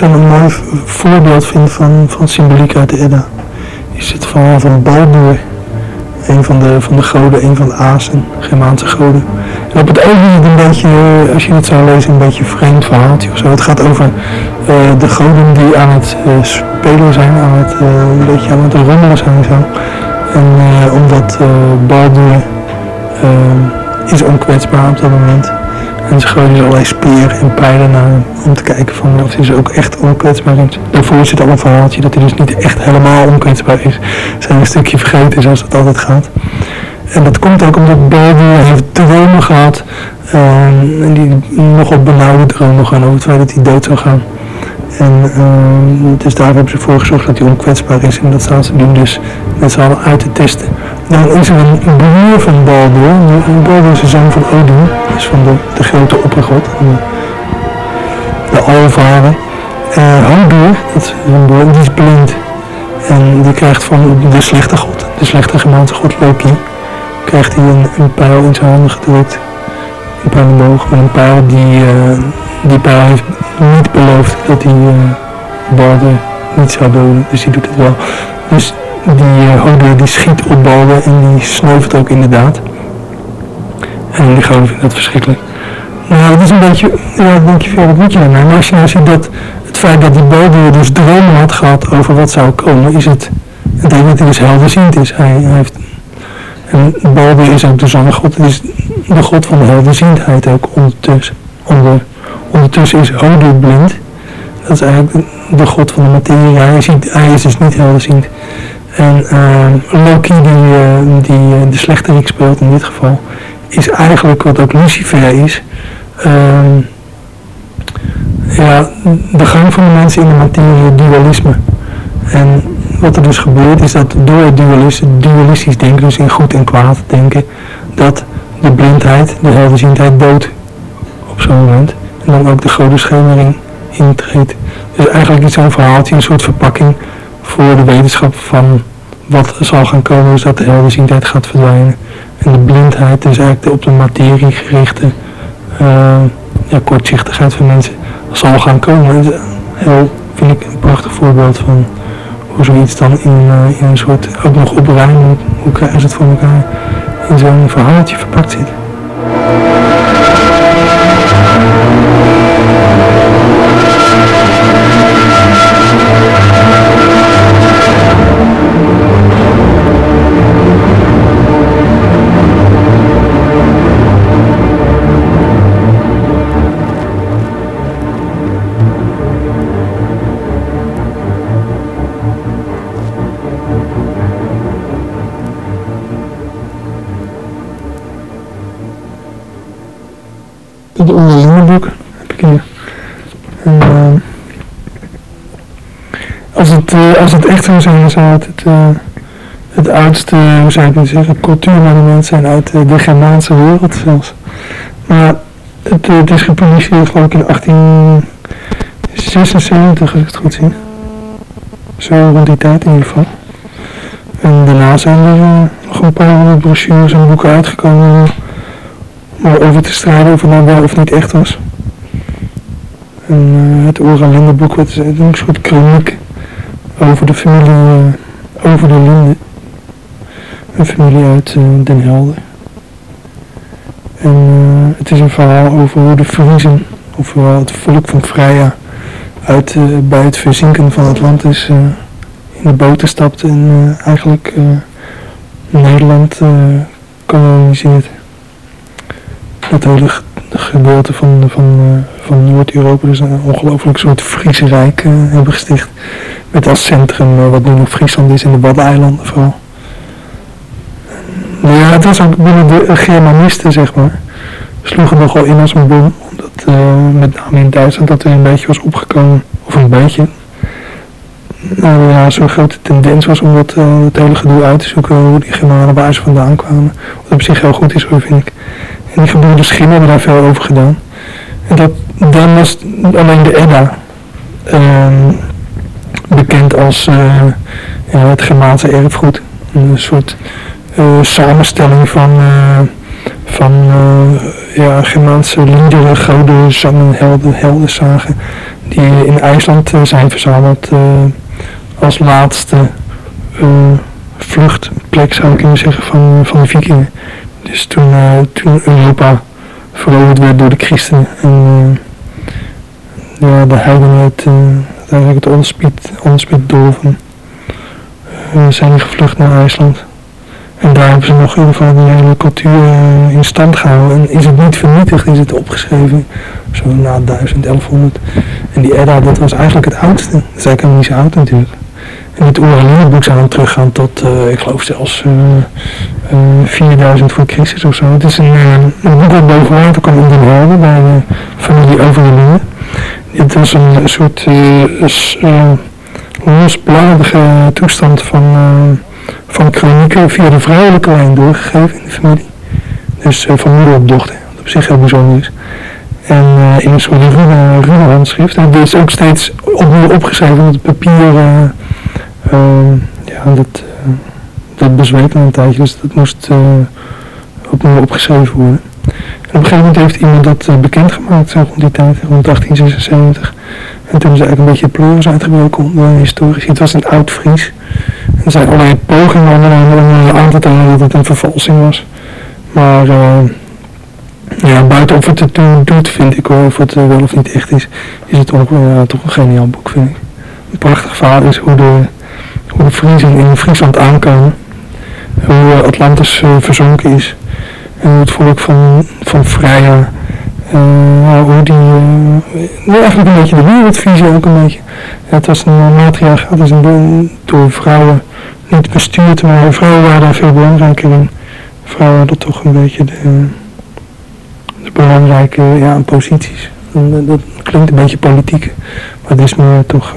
ik dan een mooi voorbeeld vind van, van symboliek uit de Edda, is het verhaal van Baldur. Een van de, van de goden, een van de Azen, Germaanse goden. En op het het een beetje, eh, als je het zou lezen, een beetje vreemd verhaaltje of zo. Het gaat over uh, de goden die aan het uh, spelen zijn, aan het, een beetje aan het rommelen zijn zo. En omdat Baldur is onkwetsbaar op dat moment. En ze gooien dus allerlei speer en pijlen naar om te kijken van of hij dus ook echt onkwetsbaar is. Daarvoor zit al een verhaaltje dat hij dus niet echt helemaal onkwetsbaar is. Zijn een stukje vergeten zoals het altijd gaat. En dat komt ook omdat Baldur heeft dromen gehad. Uh, en die nogal benauwde dromen gaan over het feit dat hij dood zou gaan. En uh, dus daar hebben ze voor gezorgd dat hij onkwetsbaar is. En dat staan ze nu dus met z'n allen uit te testen. Dan is er een broer van Baldur. Baldur is de zoon van Odin. Dus van de, grote oppergod. De, alvader. Uh, dat is een broer, die is blind. En die krijgt van de slechte god, de slechte gemaakte god Loki, krijgt hij een, een pijl in zijn handen gedrukt. Een pijlenboog met een pijl die, uh, die pijl heeft niet beloofd dat hij uh, Baldur niet zou doden. Dus die doet het wel. Dus die uh, die schiet op ballen en die sneuvelt ook inderdaad. En die goden vinden dat verschrikkelijk. Nou, dat is een beetje, ja, denk je, wat moet je? Maar als je nou ziet dat het feit dat die balder dus dromen had gehad over wat zou komen, is het, het dat hij dus helderziend is. Hij, hij heeft, en Baldur is ook de zonnegod, het is de god van de helderziendheid ook ondertussen. Onder, ondertussen is Hodur blind. Dat is eigenlijk de god van de materie. Hij, ziet, hij is dus niet helderziend. En uh, Loki, die, uh, die uh, de slechterik speelt in dit geval, is eigenlijk wat ook Lucifer is. Ehm, ja, de gang van de mensen in de materie, dualisme. En wat er dus gebeurt is dat door het dualistisch, dualistisch denken, dus in goed en kwaad denken, dat de blindheid, de helderziendheid dood op zo'n moment. En dan ook de grote schemering intreedt. Dus eigenlijk is zo'n verhaaltje een soort verpakking voor de wetenschap van wat zal gaan komen is dat de helderziendheid gaat verdwijnen. En de blindheid, dus eigenlijk de op de materie gerichte uh, ja, kortzichtigheid van mensen, zal gaan komen. heel, vind ik een prachtig voorbeeld van hoe zoiets dan in, in een soort, ook nog op rijm, hoe krijgen ze het voor elkaar, in zo'n verhaaltje verpakt zit. Het onderlinge heb ik hier. En, uh, als, het, uh, als het echt zou zijn, zou het het, uh, het oudste, hoe zou ik het zeggen, cultuurmonument zijn uit de Germaanse wereld zelfs. Maar het, is gepubliceerd geloof ik in 1876, als ik het goed zie. Zo rond die tijd in ieder geval. En daarna zijn er nog een paar brochures en boeken uitgekomen over te strijden of het nou wel of niet echt was. En uh, het Ora Lindenboek, wat is een soort kroniek over de familie, uh, over de Linde. Een familie uit uh, Den Helder. En het is een verhaal over hoe de Friezen, of het volk van Freya, uit, bij het verzinken van Atlantis in de boten stapte en eigenlijk Nederland koloniseert dat hele gedeelte van, van, eh, van Noord-Europa dus een ongelooflijk soort Friese Rijk uh, hebben gesticht. Met als centrum uh, wat nu nog Friesland is in de Waddeneilanden vooral. Nou ja, het was ook binnen de Germanisten, zeg maar. Sloegen nogal in als een bom. Omdat met name in Duitsland dat er een beetje was opgekomen. Of een beetje. Nou ja, zo'n grote tendens was om dat, het hele gedoe uit te zoeken hoe die Germanen waar ze vandaan kwamen. Wat op zich heel goed is hoor, vind ik. Die gebroeders Schim hebben daar veel over gedaan. En dat, dan was alleen de Edda uh, bekend als uh, ja, het Germaanse erfgoed. Een soort uh, samenstelling van, eh, van ja, Germaanse liederen, goden, zangen, helden, helden zagen, die in IJsland zijn verzameld als laatste vluchtplek zou ik kunnen zeggen van, van de vikingen. Dus toen, toen Europa veroverd werd door de christenen en ja, de heidenen eigenlijk het onderspit, onderspit dolven zijn gevlucht naar IJsland. En daar hebben ze nog ieder geval die hele cultuur in stand gehouden. En is het niet vernietigd, is het opgeschreven. Zo na 1000, 1100. En die Edda, dat was eigenlijk het oudste. Dat is eigenlijk niet zo oud natuurlijk. En dit Oeraline-boek zou dan teruggaan tot, uh, ik geloof zelfs uh, 4000 voor Christus of zo. Het is een, een boek dat boven water kwam in Den Helder bij de familie Overlingen. Het was een, soort losbladige toestand van, van chronieken via de vrouwelijke lijn doorgegeven in de familie. Dus van moeder op dochter, wat op zich heel bijzonder is. En in een soort ruwe, handschrift. En dit is ook steeds opnieuw opgeschreven op het papier. Ja, dat, dat bezweek een tijdje, dus dat moest opnieuw opgeschreven worden. En op een gegeven moment heeft iemand dat bekendgemaakt, zo rond die tijd, rond 1876. En toen is eigenlijk een beetje pleuris uitgebroken onder historici. Het was een oud Fries. En er zijn allerlei pogingen om eh, aan te tonen dat het een vervalsing was. Maar ja, buiten of het het doet, vind ik hoor, of het wel of niet echt is, is het toch, toch een geniaal boek, vind ik. Een prachtig verhaal is hoe de, hoe Friesen in Friesland aankomen. Hoe Atlantis verzonken is. En hoe het volk van, van Freya uh, hoe die, eigenlijk een beetje de wereldvisie ook een beetje. Het was een matriarch, dus een, door vrouwen niet bestuurd, maar vrouwen waren daar veel belangrijker in. Vrouwen hadden toch een beetje de, belangrijke ja, posities. Dat klinkt een beetje politiek, maar het is meer toch,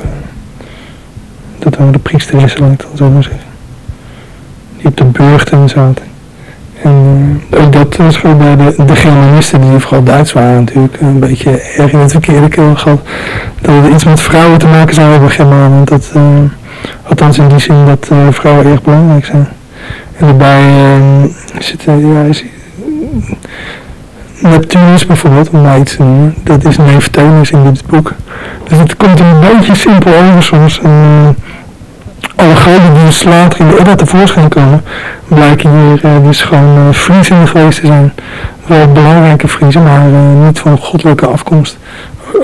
dat waren de priesteressen, laat het zo maar zeggen. Die op de burchten zaten. En uh, dat was gewoon bij de, de Germanisten, die vooral Duits waren natuurlijk, een beetje erg in het verkeerde keel gehad. Dat het iets met vrouwen te maken zou hebben, Germanen. Dat, uh, althans in die zin dat uh, vrouwen erg belangrijk zijn. En daarbij zitten, ja, is, Neptunus bijvoorbeeld, om mij iets te noemen, dat is Neptunus in dit boek. Dus het komt een beetje simpel over soms. Alle goden die dus later in de Edda tevoorschijn komen, blijken hier uh, dus gewoon uh, geweest te zijn. Wel belangrijke Friesen, maar uh, niet van goddelijke afkomst.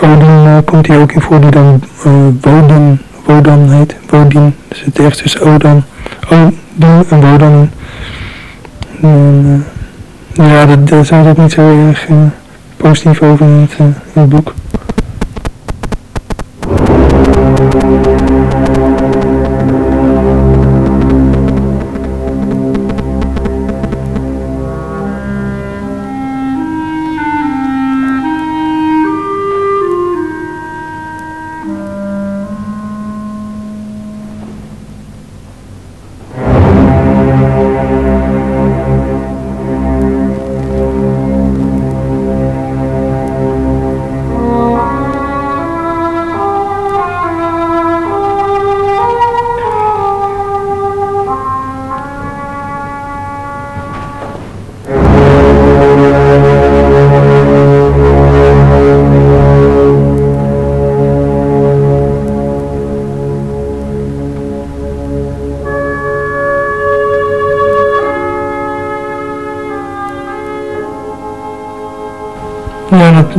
Odin komt hier ook in voor, die dan Wodin, Wodan heet. Wodin, dus het echt tussen Odan, Odin en Wodan. En, ja, daar zijn ook niet zo erg positief over in in het boek.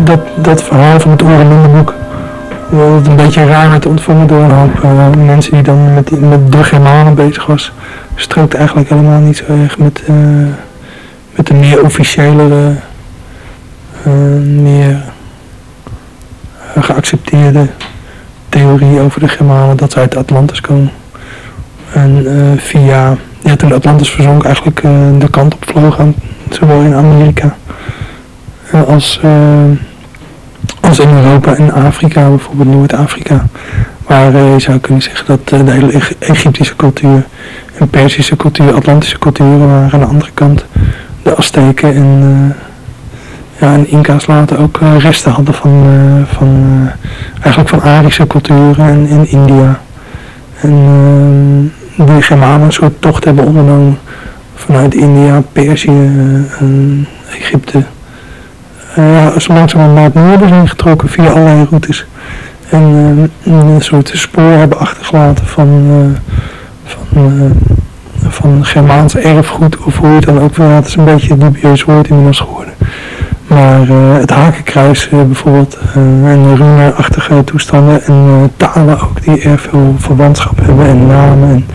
Dat, dat verhaal van het boek dat het een beetje raar werd ontvangen door een hoop uh, mensen die dan met, met de Germanen bezig was. Strookt eigenlijk helemaal niet zo erg met, uh, met de meer officiële, uh, meer geaccepteerde theorie over de Germanen dat ze uit Atlantis komen. En via, ja toen Atlantis verzonk eigenlijk de kant op vloog, zowel in Amerika als als in Europa en Afrika, bijvoorbeeld Noord-Afrika. Waar uh, je zou kunnen zeggen dat uh, de hele Egyptische cultuur en Persische cultuur, Atlantische culturen waren aan de andere kant. De Azteken en, uh, ja, en Inca's later ook resten hadden van, van eigenlijk van Arische culturen en in India. En die Germanen een soort tocht hebben ondernomen vanuit India, Perzië, Egypte. Ja, zo langzaam naar het noorden zijn getrokken via allerlei routes. En een soort spoor hebben achtergelaten van, van van Germaans erfgoed, of hoe je het dan ook wil. Het is een beetje een dubieus woord inmiddels geworden. Maar uh, het hakenkruis uh, bijvoorbeeld uh, en rune-achtige toestanden en talen ook die erg veel verwantschap hebben en namen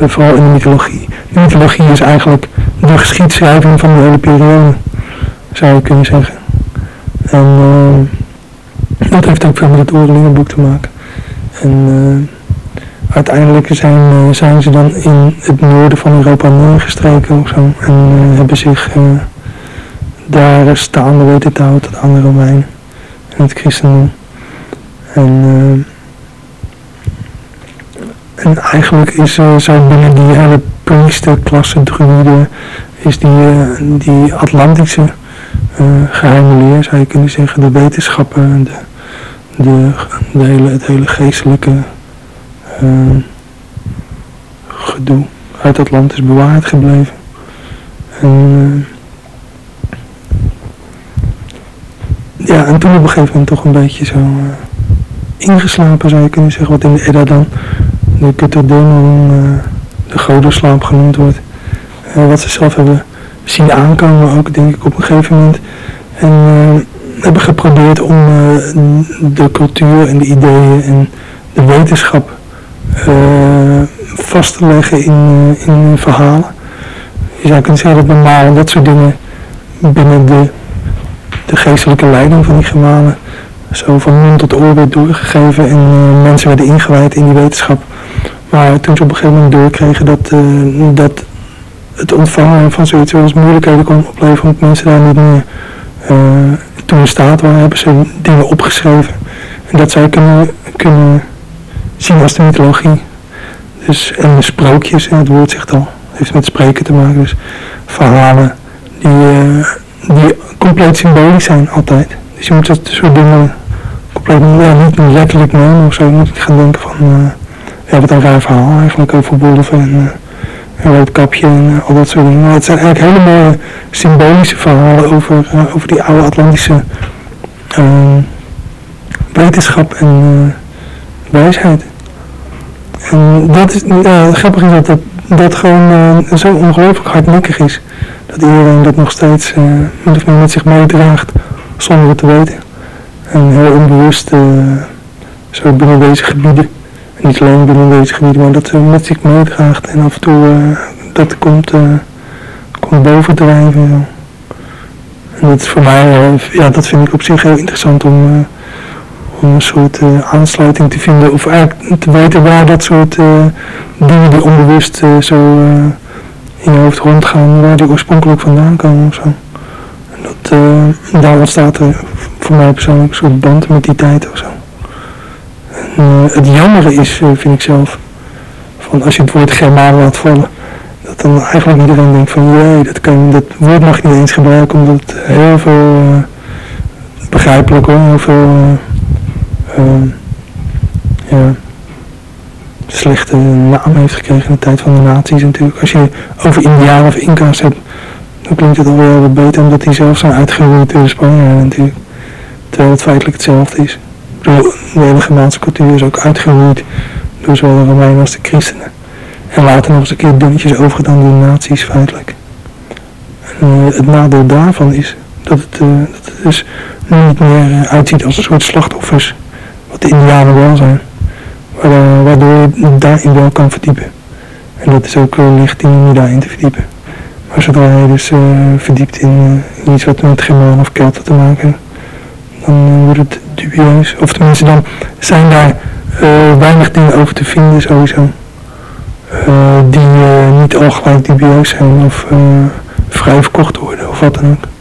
en vooral in de mythologie. De mythologie is eigenlijk de geschiedschrijving van de hele periode, zou je kunnen zeggen. En dat heeft ook veel met het Oorlingenboek te maken. En uiteindelijk zijn, uh, zijn ze dan in het noorden van Europa neergestreken of zo. En uh, hebben zich uh, daar staande weten te houden tot aan de Romeinen en het christendom. En, en eigenlijk is zo binnen die hele priesterklasse druiden is die, die Atlantische geheime leer, zou je kunnen zeggen, de wetenschappen, de, de, de het hele geestelijke uh, gedoe uit dat land is bewaard gebleven. En, uh, ja, en toen op een gegeven moment toch een beetje zo uh, ingeslapen zou je kunnen zeggen, wat in de Edda dan de Kutterdenon, de godenslaap genoemd wordt. wat ze zelf hebben zien aankomen ook denk ik op een gegeven moment. En hebben geprobeerd om de cultuur en de ideeën en de wetenschap uh, vast te leggen in, uh, in verhalen. Je zou kunnen zeggen dat normaal dat soort dingen binnen de, de geestelijke leiding van die Germanen zo van mond tot oor werd doorgegeven en uh, mensen werden ingewijd in die wetenschap. Maar toen ze op een gegeven moment doorkregen dat, dat het ontvangen van zoiets zoals moeilijkheden kon opleveren omdat mensen daar niet meer toen in staat waren, hebben ze dingen opgeschreven. En dat zij kunnen, kunnen zien als de mythologie. Dus, en de sprookjes, het woord zegt al, heeft met spreken te maken. Dus verhalen die, uh, die compleet symbolisch zijn altijd. Dus je moet dat soort dingen compleet ja, niet letterlijk nemen of zo. Je moet gaan denken van, uh, ja wat een raar verhaal eigenlijk over Bolven en een rood kapje en al dat soort dingen. Het zijn eigenlijk hele mooie symbolische verhalen over, over die oude Atlantische wetenschap en wijsheid. En dat is, grappig is dat dat, gewoon uh, zo ongelooflijk hardnekkig is. Dat iedereen dat nog steeds uh, met zich meedraagt zonder het te weten. En heel onbewust uh, zo binnen deze gebieden, niet alleen binnen deze gebieden, maar dat ze met zich meedraagt en af en toe dat komt, komt bovendrijven. En dat is voor mij, ja dat vind ik op zich heel interessant om om een soort uh, aansluiting te vinden of eigenlijk te weten waar dat soort uh, dingen die onbewust uh, zo in je hoofd rondgaan, waar die oorspronkelijk vandaan komen of zo. En dat, daar ontstaat er voor mij persoonlijk een soort band met die tijd of zo. En, het jammere is, vind ik zelf, van als je het woord Germaan laat vallen, dat dan eigenlijk iedereen denkt van jee, dat, kan, dat woord mag je niet eens gebruiken omdat het heel veel begrijpelijk hoor, heel veel ja, slechte naam heeft gekregen in de tijd van de nazi's natuurlijk. Als je over Indianen of Inca's hebt, dan klinkt het alweer wat beter omdat die zelf zijn uitgeroeid door de Spanjaarden natuurlijk. Terwijl het feitelijk hetzelfde is. De hele Germaanse cultuur is ook uitgeroeid door zowel de Romeinen als de christenen. En later nog eens een keer dunnetjes overgedaan door de nazi's feitelijk. En, uh, het nadeel daarvan is dat het, uh, dat het dus niet meer uh, uitziet als een soort slachtoffers wat de indianen wel zijn. Waardoor je daarin wel kan verdiepen. En dat is ook licht om je daarin te verdiepen. Maar zodra je dus verdiept in, uh, iets wat met Germaan of Kelten te maken heeft, dan uh, wordt het dubieus. Of tenminste, dan zijn daar weinig dingen over te vinden sowieso. die niet al gelijk dubieus zijn of vrij verkocht worden of wat dan ook.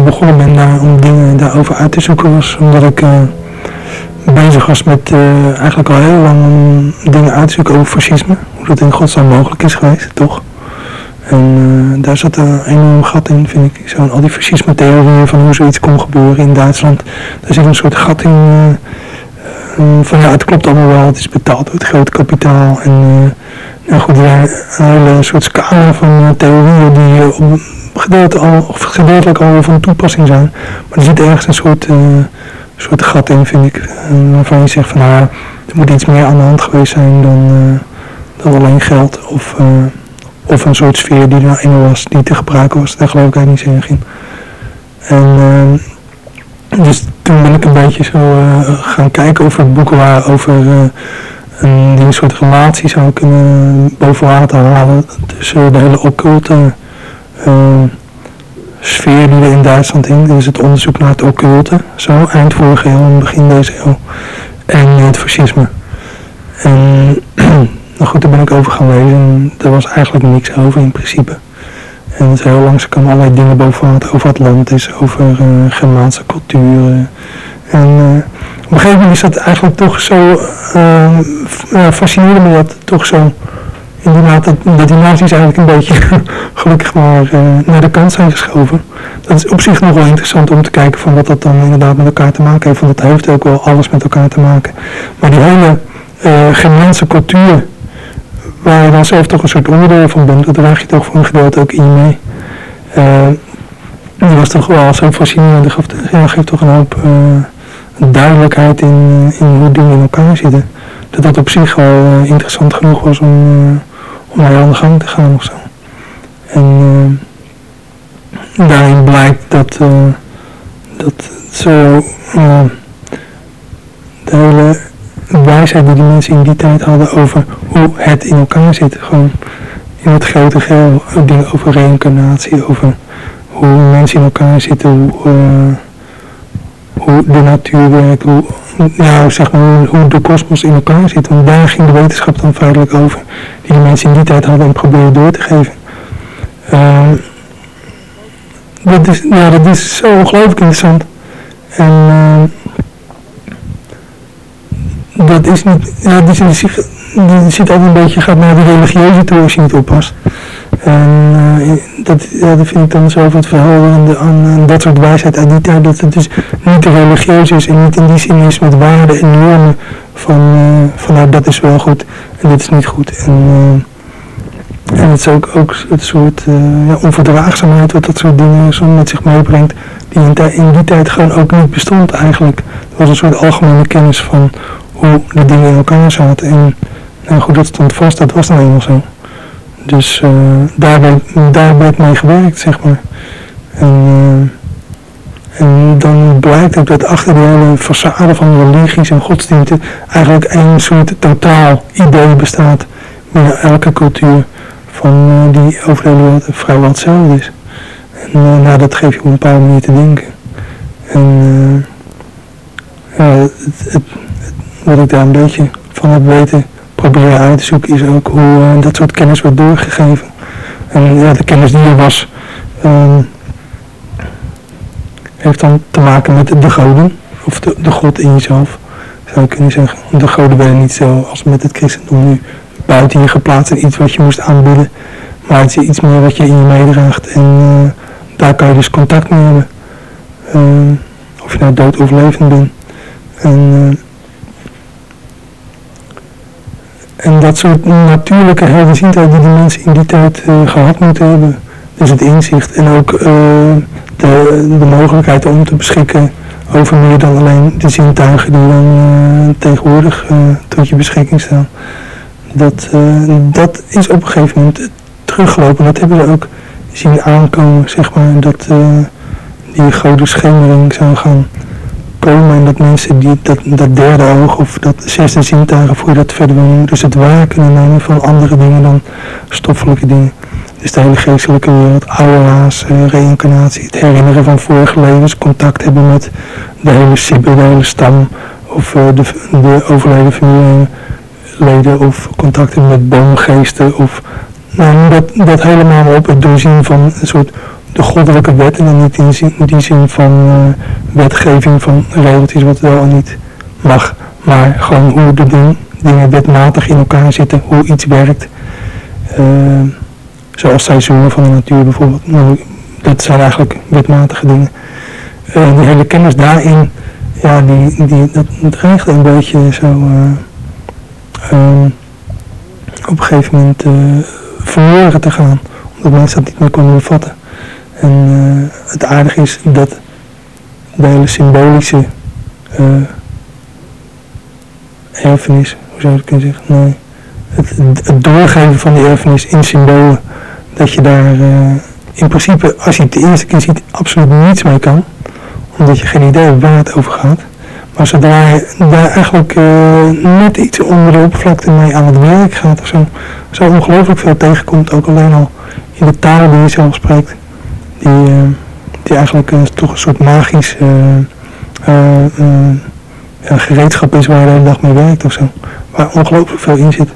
Ik begonnen ben daar, om dingen daarover uit te zoeken was omdat ik bezig was met eigenlijk al heel lang dingen uit te zoeken over fascisme. Hoe dat in godsnaam mogelijk is geweest, toch? En daar zat een enorm gat in, vind ik. Zo, al die fascisme-theorieën van hoe zoiets kon gebeuren in Duitsland. Daar zit een soort gat in. van ja, het klopt allemaal wel. Het is betaald door het grote kapitaal. En nou goed, een hele soort scala van theorieën die op gedeelte al, gedeeltelijk al van toepassing zijn. Maar er zit ergens een soort, uh, soort gat in, vind ik. waarvan je zegt van nou, er moet iets meer aan de hand geweest zijn dan, dan alleen geld. Of, of een soort sfeer die er eenmaal was, die te gebruiken was. Daar geloof ik eigenlijk niet zo in. En dus toen ben ik een beetje zo gaan kijken over boeken waar over en die een soort relatie zou kunnen boven water halen tussen de hele occulte uh, sfeer die er in Duitsland. Dat is het onderzoek naar het occulte, zo eind vorige eeuw en begin deze eeuw. En het fascisme. En nou goed, daar ben ik over gaan lezen en daar was eigenlijk niks over in principe. En het heel langzaam allerlei dingen boven over Atlantis, over uh, Germaanse culturen. En uh, op een gegeven moment is dat eigenlijk toch zo, uh, fascineerde me dat toch zo. Inderdaad, dat, dat die nazi's eigenlijk een beetje, gelukkig maar, uh, naar de kant zijn geschoven. Dat is op zich nog wel interessant om te kijken van wat dat dan inderdaad met elkaar te maken heeft. Want dat heeft ook wel alles met elkaar te maken. Maar die hele uh, Germaanse cultuur, waar je dan zelf toch een soort onderdeel van bent, dat draag je toch voor een gedeelte ook in mee. Uh, die was toch wel zo fascinerend, dat geeft, geeft toch een hoop duidelijkheid in, in hoe dingen in elkaar zitten. Dat dat op zich uh, interessant genoeg was om, om mee aan de gang te gaan of zo. En uh, daarin blijkt dat, dat zo de hele wijsheid die die mensen in die tijd hadden over hoe het in elkaar zit. Gewoon in het grote geheel. Dingen over reïncarnatie, over hoe mensen in elkaar zitten, hoe hoe de natuur werkt, hoe, nou, zeg maar, hoe de kosmos in elkaar zit. Want daar ging de wetenschap dan feitelijk over, die de mensen in die tijd hadden en probeerden door te geven. Uh, dat, is, ja, dat is zo ongelooflijk interessant. En uh, dat is niet, ja, die, die, die zit altijd een beetje, gaat naar de religieuze toe als je niet oppast. En uh, dat, ja, dat vind ik dan zo van het verhaal aan, aan, dat soort wijsheid uit die tijd, dat het dus niet religieus is en niet in die zin is met waarden en normen van, uh, nou dat is wel goed en dit is niet goed. En, uh, en het is ook, ook het soort ja, onverdraagzaamheid wat dat soort dingen zo met zich meebrengt, die in, die tijd gewoon ook niet bestond eigenlijk. Er was een soort algemene kennis van hoe de dingen in elkaar zaten en nou goed, dat stond vast, dat was nou eenmaal zo. Dus uh, daar, werd, daar mee gewerkt, zeg maar. En, uh, en dan blijkt ook dat achter de hele façade van religies en godsdiensten eigenlijk één soort totaal idee bestaat binnen elke cultuur van uh, die over de hele wereld vrijwel hetzelfde is. En nou, dat geeft je op een bepaalde manier te denken. En het, het, wat ik daar een beetje van heb weten proberen uit te zoeken is ook hoe uh, dat soort kennis wordt doorgegeven. En ja, de kennis die er was, um, heeft dan te maken met de goden, of de, de God in jezelf, zou je kunnen zeggen. De goden werden niet zo als met het christendom nu buiten je geplaatst en iets wat je moest aanbieden. Maar het is iets meer wat je in je meedraagt en uh, daar kan je dus contact mee hebben. Uh, of je nou dood of levend bent. En, uh, En dat soort natuurlijke helderziendheid die de mensen in die tijd uh, gehad moeten hebben. Dus het inzicht en ook uh, de, mogelijkheid om te beschikken over meer dan alleen de zintuigen die dan uh, tegenwoordig tot je beschikking staan. Dat, dat is op een gegeven moment teruggelopen. Dat hebben we ook zien aankomen, zeg maar, dat die grote schemering zou gaan komen en dat mensen die, dat, dat derde oog of dat zesde zintuigen voor dat verder dus het waar kunnen nemen van andere dingen dan stoffelijke dingen. Dus de hele geestelijke wereld, aura's, uh, reïncarnatie, het herinneren van vorige levens, contact hebben met de hele sibbe, stam of uh, de, de overleden familieleden of contacten met boomgeesten of nou, dat, dat helemaal op het doorzien van een soort de goddelijke wet. En niet in, die zin van wetgeving van regeltjes wat wel en niet mag. Maar gewoon hoe de ding, dingen wetmatig in elkaar zitten, hoe iets werkt. zoals seizoenen van de natuur bijvoorbeeld. Nou, dat zijn eigenlijk wetmatige dingen. Uh, die hele kennis daarin, ja, die, die, dat dreigt een beetje zo uh, op een gegeven moment uh, verloren te gaan. Omdat mensen dat niet meer konden bevatten. En het aardige is dat de hele symbolische erfenis, hoe zou je het kunnen zeggen? Nee. Het, doorgeven van die erfenis in symbolen, dat je daar in principe, als je het de eerste keer ziet, absoluut niets mee kan. Omdat je geen idee hebt waar het over gaat. Maar zodra je daar eigenlijk uh, net iets onder de oppervlakte mee aan het werk gaat of zo, zo ongelooflijk veel tegenkomt, ook alleen al in de taal die je zelf spreekt, die, uh, die eigenlijk uh, toch een soort magisch ja, gereedschap is waar je de dag mee werkt of zo. Waar ongelooflijk veel in zit.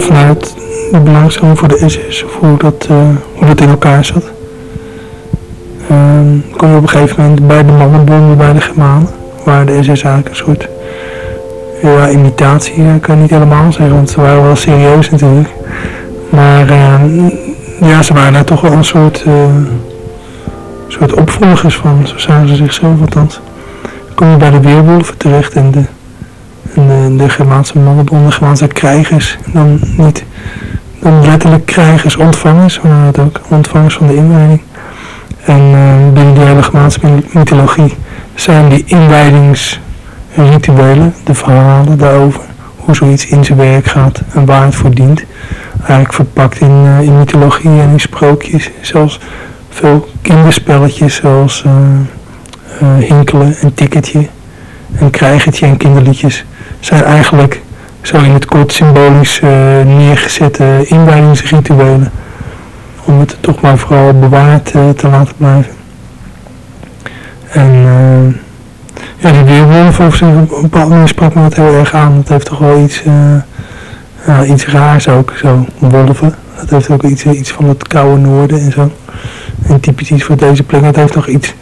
Vanuit de belangstelling voor de SS, of hoe dat, uh, hoe dat in elkaar zat. Um, kom je op een gegeven moment bij de mannenbonden bij de Germanen, waar de SS eigenlijk een soort ja, imitatie uh, kan je niet helemaal zeggen, want ze waren wel serieus natuurlijk. Maar uh, ja, ze waren daar toch wel een soort, uh, soort opvolgers van, zo zagen ze zichzelf althans. Dan kom je bij de Weerwolven terecht en de de, de Germaanse mannenbonden, Germaanse krijgers, dan niet dan letterlijk krijgers, ontvangers, hoe het ook, ontvangers van de inwijding. En uh, binnen die hele Germaanse mythologie zijn die inwijdingsrituelen, de verhalen daarover, hoe zoiets in zijn werk gaat en waar het voor dient, eigenlijk verpakt in, uh, in mythologie en in sprookjes, zelfs veel kinderspelletjes zoals Hinkelen en Tikketje en Krijgertje en kinderliedjes zijn eigenlijk zo in het kort symbolisch uh, neergezette inwijdingsrituelen. Om het toch maar vooral bewaard uh, te laten blijven. En uh, ja, die weerwolf op een bepaalde manier sprak me dat heel erg aan. Dat heeft toch wel iets, iets raars ook, zo, wolven. Dat heeft ook iets, iets van het koude noorden en zo. En typisch iets voor deze plek. Het heeft toch iets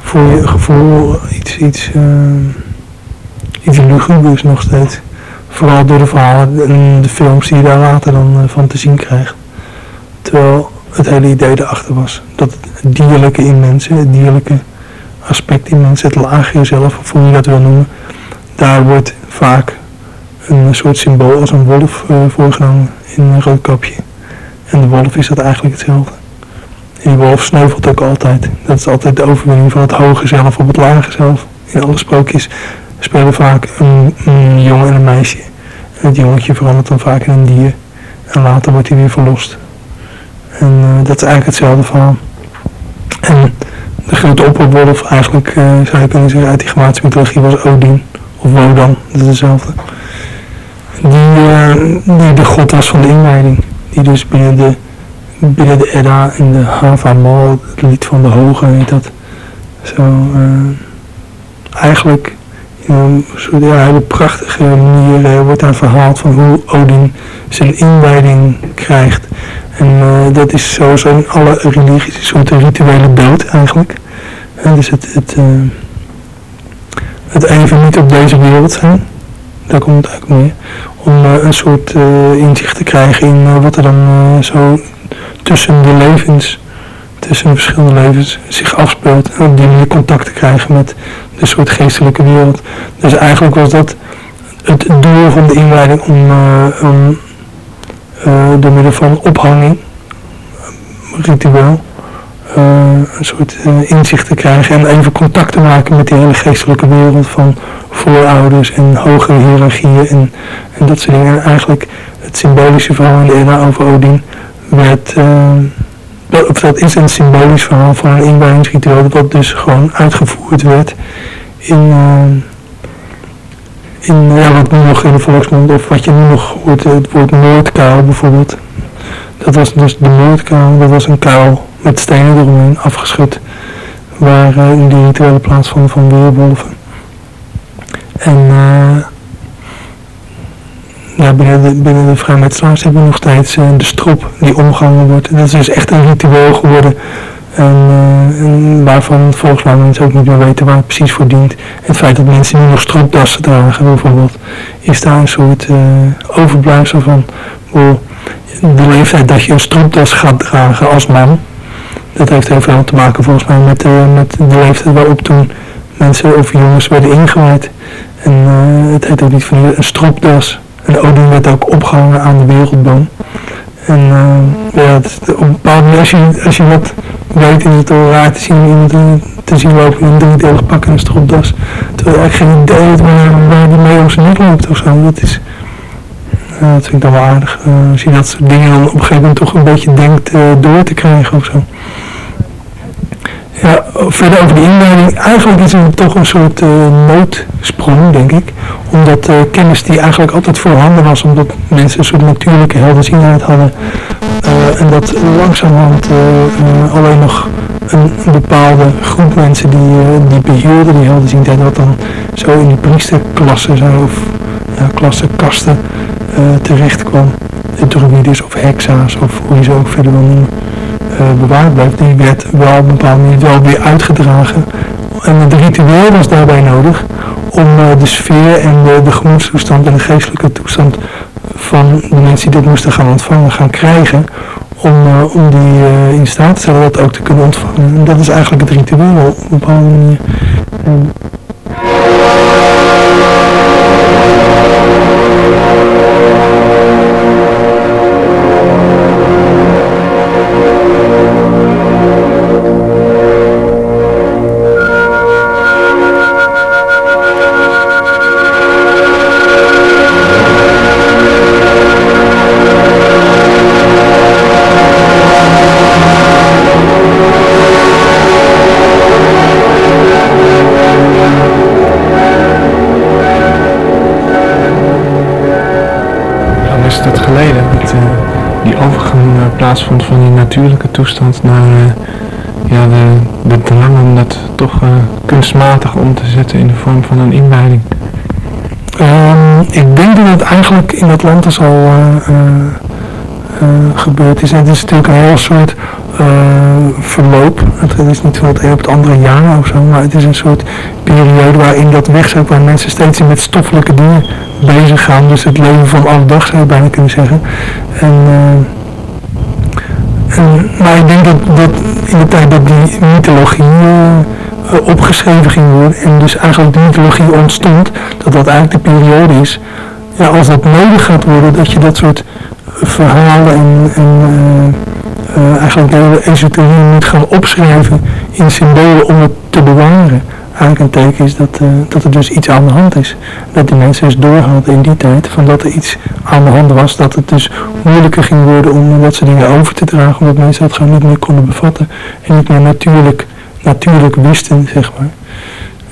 voor je gevoel, iets, iets iets lugubers nog steeds. Vooral door de verhalen en de films die je daar later dan uh, van te zien krijgt. Terwijl het hele idee erachter was. Dat het dierlijke in mensen, het dierlijke aspect in mensen, het laagje zelf, of hoe je dat wil noemen. Daar wordt vaak een soort symbool als een wolf uh, voorgenomen in een rood kapje. En de wolf is dat eigenlijk hetzelfde. En die wolf sneuvelt ook altijd. Dat is altijd de overwinning van het hoge zelf op het lage zelf. In alle sprookjes spelen vaak een, een jongen en een meisje. Het jongetje verandert dan vaak in een dier. En later wordt hij weer verlost. En uh, dat is eigenlijk hetzelfde verhaal. En de grote opperwolf eigenlijk, uh, zou je kunnen zeggen, uit die Germaanse mythologie was Odin. Of Wodan, dat is hetzelfde. Die, uh, die de god was van de inleiding. Die dus binnen de, binnen de Edda en de Havamal, het lied van de hoge heet dat. Zo, eigenlijk um, een hele prachtige manier wordt daar verhaald van hoe Odin zijn inwijding krijgt. En uh, dat is sowieso in alle religies een soort rituele dood eigenlijk. En dus het, het, uh, het even niet op deze wereld zijn, daar komt het eigenlijk meer, om een soort inzicht te krijgen in wat er dan zo tussen de levens tussen verschillende levens zich afspeelt. En op die manier contact te krijgen met de soort geestelijke wereld. Dus eigenlijk was dat het doel van de inleiding om, um, uh, door middel van ophanging, ritueel, een soort inzicht te krijgen en even contact te maken met die hele geestelijke wereld van voorouders en hogere hiërarchieën en, dat soort dingen. En eigenlijk het symbolische verhaal in de over Odin werd, dat, dat is een symbolisch verhaal van een inwijdingsritueel dat dus gewoon uitgevoerd werd in in ja, wat nu nog in de volksmond, of wat je nu nog hoort, het woord Noordkuil bijvoorbeeld. Dat was dus de Noordkuil, dat was een kuil met stenen eromheen afgeschud, waar uh, in die rituele plaats van, van. En uh, binnen de, binnen de hebben we nog steeds uh, de strop die omgehangen wordt. Dat is dus echt een ritueel geworden en, uh, en, waarvan volgens mij mensen ook niet meer weten waar het precies voor dient. Het feit dat mensen nu nog stropdassen dragen bijvoorbeeld, is daar een soort uh, overblijfsel van. De leeftijd dat je een stropdas gaat dragen als man, dat heeft heel veel te maken volgens mij met, met de leeftijd waarop toen mensen of jongens werden ingewijd. En het heet ook niet van een stropdas. En Odin werd ook opgehangen aan de wereldboom. En uh, ja, op een bepaalde manier, als je, als je wat weet, is het raar te zien iemand te zien lopen in een driedelig pak en een stropdas. Terwijl je eigenlijk geen idee hebt waar, waar die mee om zijn nek loopt of zo. Dat is, uh, dat vind ik dan wel aardig. Uh, als je dat soort dingen dan op een gegeven moment toch een beetje denkt door te krijgen of zo. Ja, verder over de inleiding. Eigenlijk is het toch een soort uh, noodsprong, denk ik. Omdat uh, kennis die eigenlijk altijd voorhanden was, omdat mensen een soort natuurlijke helderzienheid hadden. Uh, en dat langzamerhand alleen nog een, bepaalde groep mensen die, die beheerden die helderzienheid, wat dan zo in die priesterklassen zo, of klassenkasten terecht kwam. Druides of hexa's of hoe je ze ook verder wil noemen. Eh, bewaard blijft, die werd wel op een bepaalde manier wel weer uitgedragen. En het ritueel was daarbij nodig om eh, de sfeer en de, de gemoedstoestand en de geestelijke toestand van de mensen die dit moesten gaan ontvangen, gaan krijgen, om, uh, om die in staat te stellen dat ook te kunnen ontvangen. En dat is eigenlijk het ritueel op een bepaalde manier. En Toestand naar uh, ja, de, de drang om dat toch uh, kunstmatig om te zetten in de vorm van een inleiding? Um, ik denk dat het eigenlijk in Atlantis al uh, gebeurd is. En het is natuurlijk een heel soort verloop. Het is niet van het een op het andere jaar of zo, maar het is een soort periode waarin dat weg zou, waar mensen steeds met stoffelijke dingen bezig gaan. Dus het leven van alle dag zou je bijna kunnen zeggen. En maar ik denk dat, in de tijd dat die mythologie uh, opgeschreven ging worden en dus eigenlijk de mythologie ontstond, dat dat eigenlijk de periode is, ja, als dat nodig gaat worden, dat je dat soort verhalen en, en eigenlijk de hele esoterie moet gaan opschrijven in symbolen om het te bewaren eigenlijk een teken is dat, dat er dus iets aan de hand is. Dat die mensen dus doorhadden in die tijd van dat er iets aan de hand was. Dat het dus moeilijker ging worden om dat soort dingen over te dragen. Omdat mensen dat gewoon niet meer konden bevatten. En niet meer natuurlijk, natuurlijk wisten, zeg maar.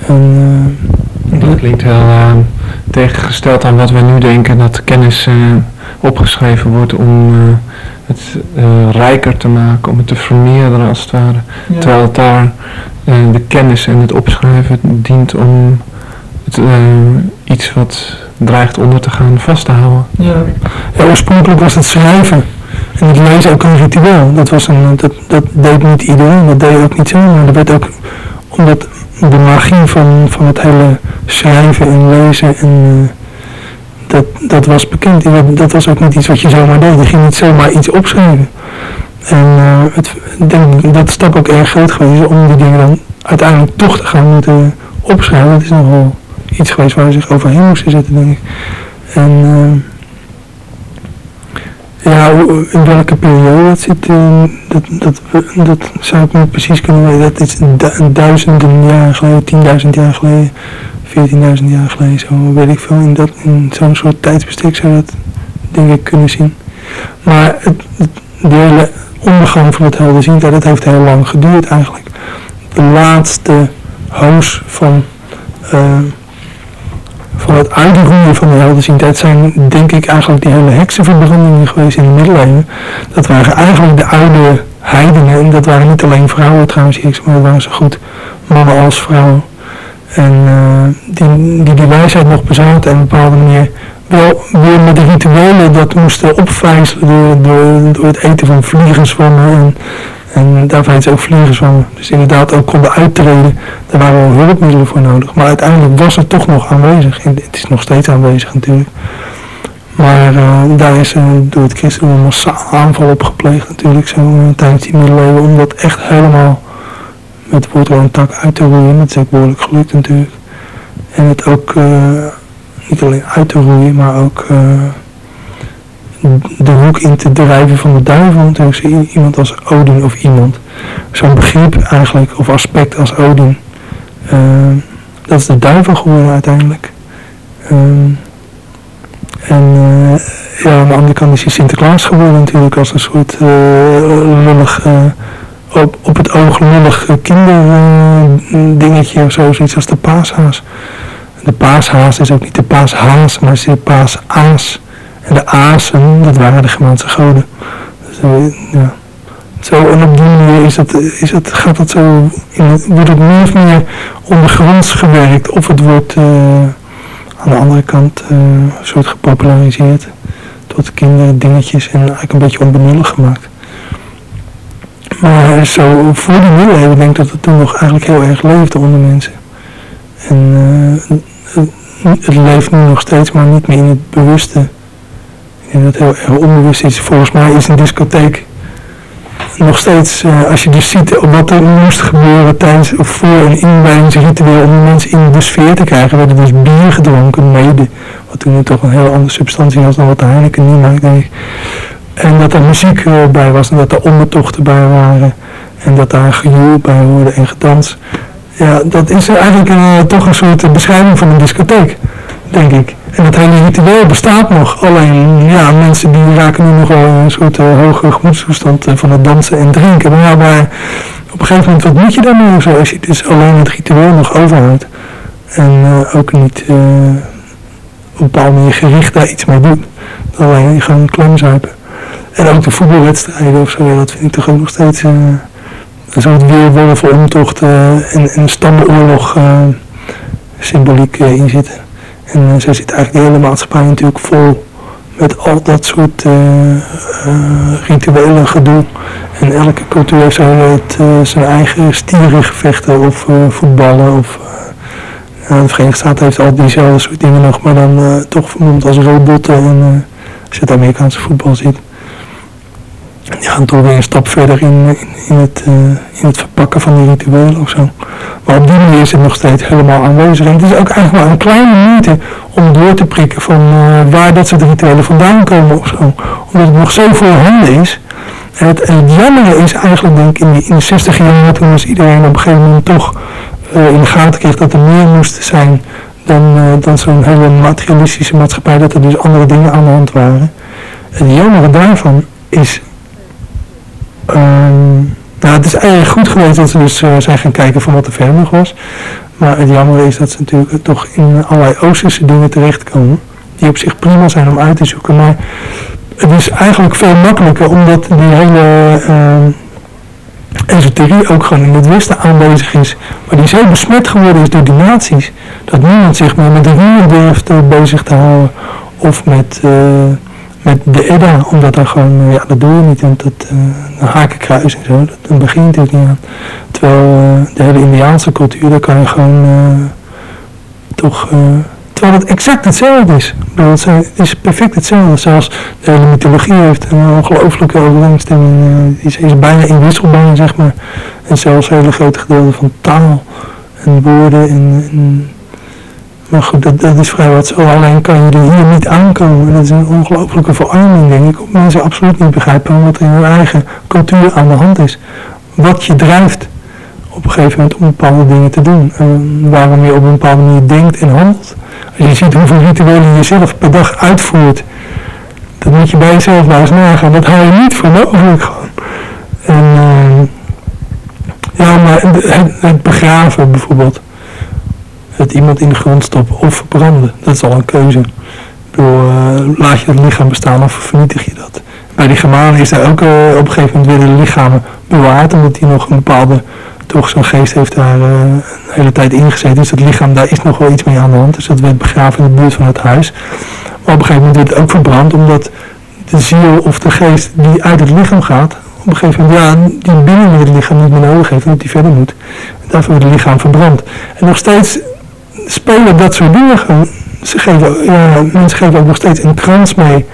En, uh, dat klinkt heel uh, tegengesteld aan wat we nu denken. Dat kennis opgeschreven wordt om het rijker te maken. Om het te vermeerderen als het ware. Terwijl het daar de kennis en het opschrijven dient om het, iets wat dreigt onder te gaan vast te houden. Ja. ja, oorspronkelijk was het schrijven en het lezen ook een ritueel. Dat, was een, dat, dat deed niet iedereen, dat deed ook niet zo, maar dat werd ook omdat de magie van, van het hele schrijven en lezen en uh, dat, dat was bekend. Dat, dat was ook niet iets wat je zomaar deed. Je ging niet zomaar iets opschrijven. En uh, het, denk, dat stap ook erg groot geweest om die dingen dan uiteindelijk toch te gaan moeten opschrijven. Dat is nogal iets geweest waar ze zich overheen moesten zetten, denk ik. En uh, Ja, in welke periode dat zit, uh, dat, dat, dat zou ik niet precies kunnen weten. Dat is du duizenden jaar geleden, tienduizend jaar geleden, veertienduizend jaar geleden, zo weet ik veel. In, dat, in zo'n soort tijdsbestek zou dat denk ik kunnen zien. Maar het, de hele ondergang van het helderziendheid, dat heeft heel lang geduurd eigenlijk. De laatste hoos van... Uh, van het uitroeien van de helderziendheid zijn denk ik eigenlijk die hele heksenverbrandingen geweest in de middeleeuwen. Dat waren eigenlijk de oude heidenen en dat waren niet alleen vrouwen trouwens, maar dat waren zo goed mannen als vrouwen. En uh, die, die die wijsheid nog bezaten en op een bepaalde manier wel weer met de rituelen dat moesten opvijzelen door, door, door het eten van vliegenzwammen en en daarvan is ook vliegers van. Dus inderdaad ook konden uittreden. Daar waren wel hulpmiddelen voor nodig. Maar uiteindelijk was het toch nog aanwezig. En het is nog steeds aanwezig natuurlijk. Maar uh, daar is uh, door het christendom een massaal aanval op gepleegd natuurlijk. Zo uh, tijdens die middeleeuwen. Om dat echt helemaal met wortel en tak uit te roeien. Dat is ook behoorlijk gelukt natuurlijk. En het ook niet alleen uit te roeien, maar ook de hoek in te drijven van de duivel. Natuurlijk iemand als Odin of iemand. Zo'n begrip eigenlijk, of aspect als Odin. Uh, dat is de duivel geworden uiteindelijk. Uh, en uh, ja, aan de andere kant is hij Sinterklaas geworden natuurlijk als een soort lullig, op, op het oog lullig kinderdingetje of zo, zoiets als de paashaas. De paashaas is ook niet de paashaas, maar is de paasaas. En de Azen, dat waren de Germaanse goden. Dus, ja. Zo, en op die manier is het, is het, gaat het zo, in, wordt het meer of meer ondergronds gewerkt. Of het wordt uh, aan de andere kant uh, een soort gepopulariseerd. Tot kinderdingetjes en eigenlijk een beetje onbenullig gemaakt. Maar zo voor de middeleeuwen denk ik dat het toen nog eigenlijk heel erg leefde onder mensen. En het leeft nu nog steeds, maar niet meer in het bewuste en dat heel erg onbewust is. Volgens mij is een discotheek nog steeds, uh, als je dus ziet wat er moest gebeuren tijdens of voor een inwijdingsritueel om mensen in de sfeer te krijgen, werd er dus bier gedronken, mede. Wat toen toch een heel andere substantie was dan wat de Heineken nu maakt, denk ik. En dat er muziek uh, bij was en dat er ondertochten bij waren. En dat daar gejoel bij hoorde en gedans. Ja, dat is eigenlijk uh, toch een soort beschrijving van een discotheek, denk ik. En dat hele ritueel bestaat nog. Alleen, ja, mensen die raken nu nog wel een soort uh, hoge gemoedstoestand uh, van het dansen en drinken. Maar ja, maar op een gegeven moment, wat moet je dan nu zo als je dus alleen het ritueel nog overhoudt. En uh, ook niet op een bepaalde manier gericht daar iets mee doet. Alleen gewoon klemzuipen. En ook de voetbalwedstrijden of zo, dat vind ik toch ook nog steeds een soort weerwolven omtocht en, en stammenoorlog symboliek in zitten. En uh, zo zit eigenlijk de hele maatschappij natuurlijk vol met al dat soort uh, rituele gedoe. En elke cultuur heeft zijn eigen stierengevechten of voetballen. Of, de Verenigde Staten heeft al diezelfde soort dingen nog, maar dan toch vernoemd als robotten en als je het Amerikaanse voetbal ziet gaan toch weer een stap verder in, in, het, uh, in het verpakken van die rituelen of zo. Maar op die manier is het nog steeds helemaal aanwezig. En het is ook eigenlijk maar een kleine moeite om door te prikken van uh, waar dat soort rituelen vandaan komen of zo. Omdat het nog zo voorhanden is. Het, het jammer is eigenlijk denk ik in, in de 60 jaar toen was iedereen op een gegeven moment toch in de gaten kreeg dat er meer moest zijn dan, dan zo'n hele materialistische maatschappij. Dat er dus andere dingen aan de hand waren. Het jammer daarvan is Um, nou, het is eigenlijk goed geweest dat ze dus uh, zijn gaan kijken van wat er verder nog was. Maar het jammer is dat ze natuurlijk toch in allerlei Oosterse dingen terechtkomen. Die op zich prima zijn om uit te zoeken. Maar het is eigenlijk veel makkelijker omdat die hele uh, esoterie ook gewoon in het Westen aanwezig is. Maar die zo besmet geworden is door die naties. Dat niemand zich meer met de ruwen durft uh, bezig te houden. Of met... Uh, met de Edda, omdat dan gewoon, ja, dat doe je niet, want dat uh, hakenkruis en zo, dat, dan begin je natuurlijk niet aan. Terwijl uh, de hele Indiaanse cultuur, daar kan je gewoon toch, terwijl het exact hetzelfde is. Het is perfect hetzelfde, zelfs de hele mythologie heeft een ongelooflijke overeenstemming, die is, is bijna inwisselbaar, zeg maar. En zelfs hele grote gedeelten van taal en woorden en, en Maar goed, dat, is vrij wat zo. Alleen kan je er hier niet aankomen. Dat is een ongelofelijke verarming, denk ik. Of mensen absoluut niet begrijpen wat in hun eigen cultuur aan de hand is. Wat je drijft op een gegeven moment om bepaalde dingen te doen. En waarom je op een bepaalde manier denkt en handelt. Als je ziet hoeveel rituelen je zelf per dag uitvoert. Dat moet je bij jezelf maar eens nagaan. Dat hou je niet voor mogelijk gewoon. En, uh, ja, maar het begraven bijvoorbeeld het iemand in de grond stoppen of verbranden. Dat is al een keuze. Bedoel, uh, laat je het lichaam bestaan of vernietig je dat? Bij die Germanen is daar ook uh, op een gegeven moment weer de lichamen bewaard, omdat die nog een bepaalde, toch zo'n geest heeft daar uh, een hele tijd ingezeten. Dus het lichaam, daar is nog wel iets mee aan de hand. Dus dat werd begraven in de buurt van het huis. Maar op een gegeven moment werd het ook verbrand, omdat de ziel of de geest die uit het lichaam gaat, op een gegeven moment, ja, die binnen het lichaam niet meer nodig heeft, omdat die verder moet. Daarvoor wordt het lichaam verbrand. En nog steeds spelen dat soort dingen ja, mensen geven ook nog steeds een krans mee.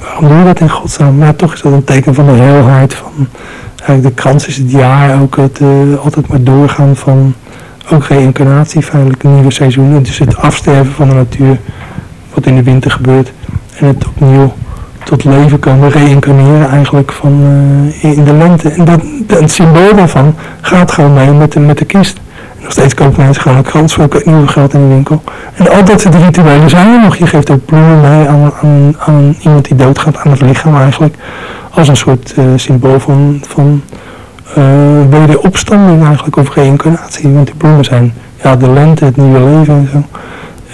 Waarom doe je dat in godsnaam? Maar toch is dat een teken van de heelheid. Van, eigenlijk de krans is het jaar ook het uh, altijd maar doorgaan van ook reïncarnatie, feitelijk een nieuwe seizoen. Dus het afsterven van de natuur, wat in de winter gebeurt. En het opnieuw tot leven komen, reïncarneren eigenlijk van, uh, in de lente. En dat, het symbool daarvan gaat gewoon mee met met de kist. Nog steeds krans voor nieuwe geld in de winkel. En al dat soort rituelen zijn er nog. Je geeft ook bloemen mee aan, aan, iemand die doodgaat, aan het lichaam eigenlijk. Als een soort uh, symbool van, van uh, wederopstanding eigenlijk, of reïncarnatie. Want die bloemen zijn ja, de lente, het nieuwe leven en zo.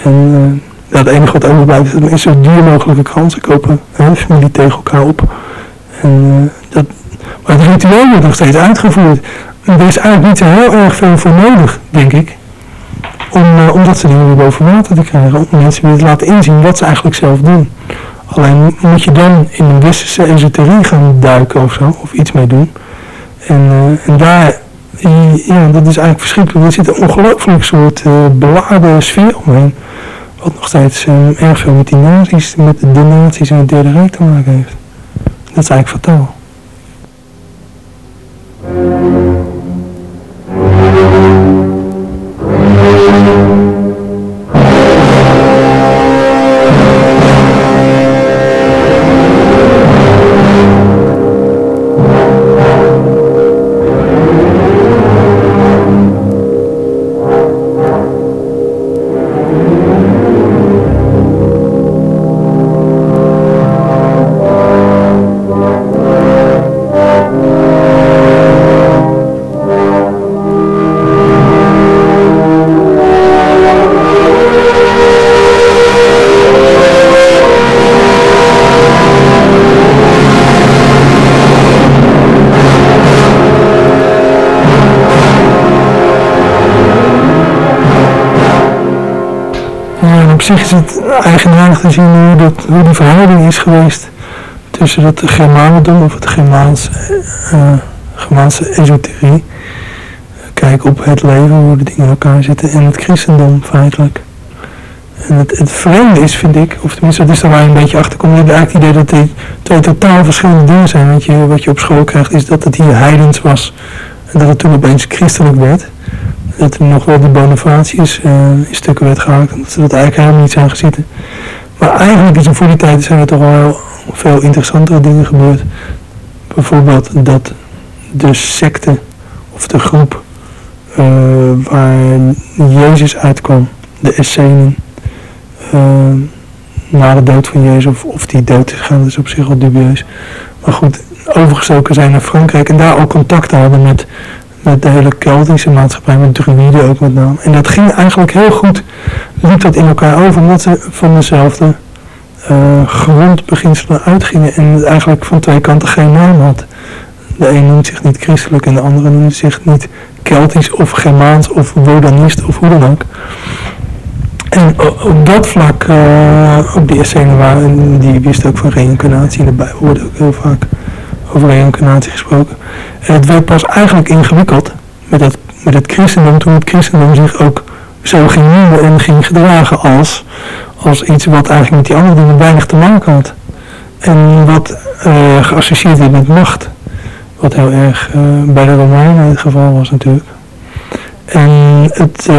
En uh, ja, het enige wat overblijft is dat zo duur mogelijke kransen kopen. Hè, familie tegen elkaar op. En, dat, maar het ritueel wordt nog steeds uitgevoerd. Er is eigenlijk niet zo heel erg veel voor nodig, denk ik. Om, uh, om dat soort dingen boven water te krijgen. Om mensen weer te laten inzien wat ze eigenlijk zelf doen. Alleen moet je dan in een westerse esoterie gaan duiken of zo. Of iets mee doen. En, uh, en daar, ja, dat is eigenlijk verschrikkelijk. Er zit een ongelooflijk soort uh, beladen sfeer omheen. Wat nog steeds erg veel met die nazi's, met de nazi's en het Derde Rijk te maken heeft. Dat is eigenlijk fataal. Zich is eigenaardig te zien hoe, dat, hoe die verhouding is geweest tussen het Germanendom of het Germaanse, uh, Germaanse esoterie. Kijk op het leven, hoe de dingen in elkaar zitten en het christendom feitelijk. En het, het vreemde is, vind ik, of tenminste dat is daar waar je een beetje achter komt, je hebt eigenlijk het idee dat die twee totaal verschillende dingen zijn. Want je, wat je op school krijgt is dat het hier heidens was en dat het toen opeens christelijk werd dat er nog wel de Bonifatius uh, in stukken werd gehaakt. Omdat ze dat eigenlijk helemaal niet zijn gezeten. Maar eigenlijk is er voor die tijd zijn er toch wel veel interessantere dingen gebeurd. Bijvoorbeeld dat de secte of de groep uh, waar Jezus uitkwam, de Essenen, uh, na de dood van Jezus, of, of die dood is gegaan, is op zich al dubieus. Maar goed, overgestoken zijn naar Frankrijk en daar al contact hadden met met de hele Keltische maatschappij, met druïden ook met name. En dat ging eigenlijk heel goed, liep dat in elkaar over, omdat ze van dezelfde uh, grondbeginselen uitgingen en het eigenlijk van twee kanten geen naam had. De een noemt zich niet christelijk en de andere noemt zich niet Keltisch of Germaans of Wodanist of hoe dan ook. En op dat vlak, uh, op die Essenen waren, die wist ook van reïncarnatie in de ook heel vaak over reïncarnatie gesproken. En het werd pas eigenlijk ingewikkeld met het, met het christendom toen het christendom zich ook zo ging noemen en ging gedragen als, als iets wat eigenlijk met die andere dingen weinig te maken had. En wat uh, geassocieerd werd met macht. Wat heel erg uh, bij de Romeinen het geval was natuurlijk. En het, uh,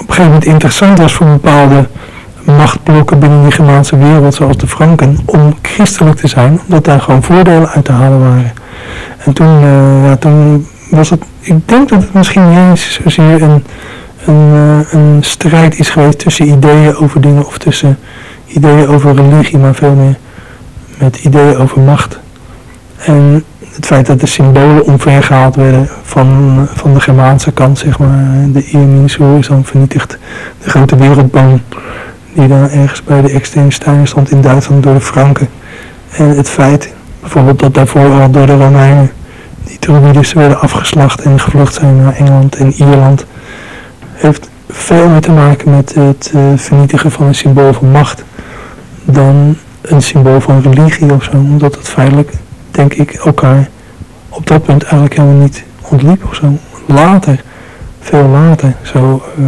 op een gegeven moment interessant was voor bepaalde machtblokken binnen die Germaanse wereld, zoals de Franken, om christelijk te zijn, omdat daar gewoon voordelen uit te halen waren. En toen, uh, ja, toen was het, ik denk dat het misschien niet eens zozeer een, een, uh, een strijd is geweest tussen ideeën over dingen of tussen ideeën over religie, maar veel meer met ideeën over macht. En het feit dat de symbolen omvergehaald werden van, van de Germaanse kant, zeg maar. De Ierminsul is dan vernietigd. De grote wereldboom die dan ergens bij de externe stond in Duitsland door de Franken. En het feit bijvoorbeeld dat daarvoor al door de Romeinen die Druides werden afgeslacht en gevlucht zijn naar Engeland en Ierland, heeft veel meer te maken met het uh, vernietigen van een symbool van macht dan een symbool van religie of zo. Omdat het feitelijk, denk ik, elkaar op dat punt eigenlijk helemaal niet ontliep of zo. Later, veel later, zo, uh,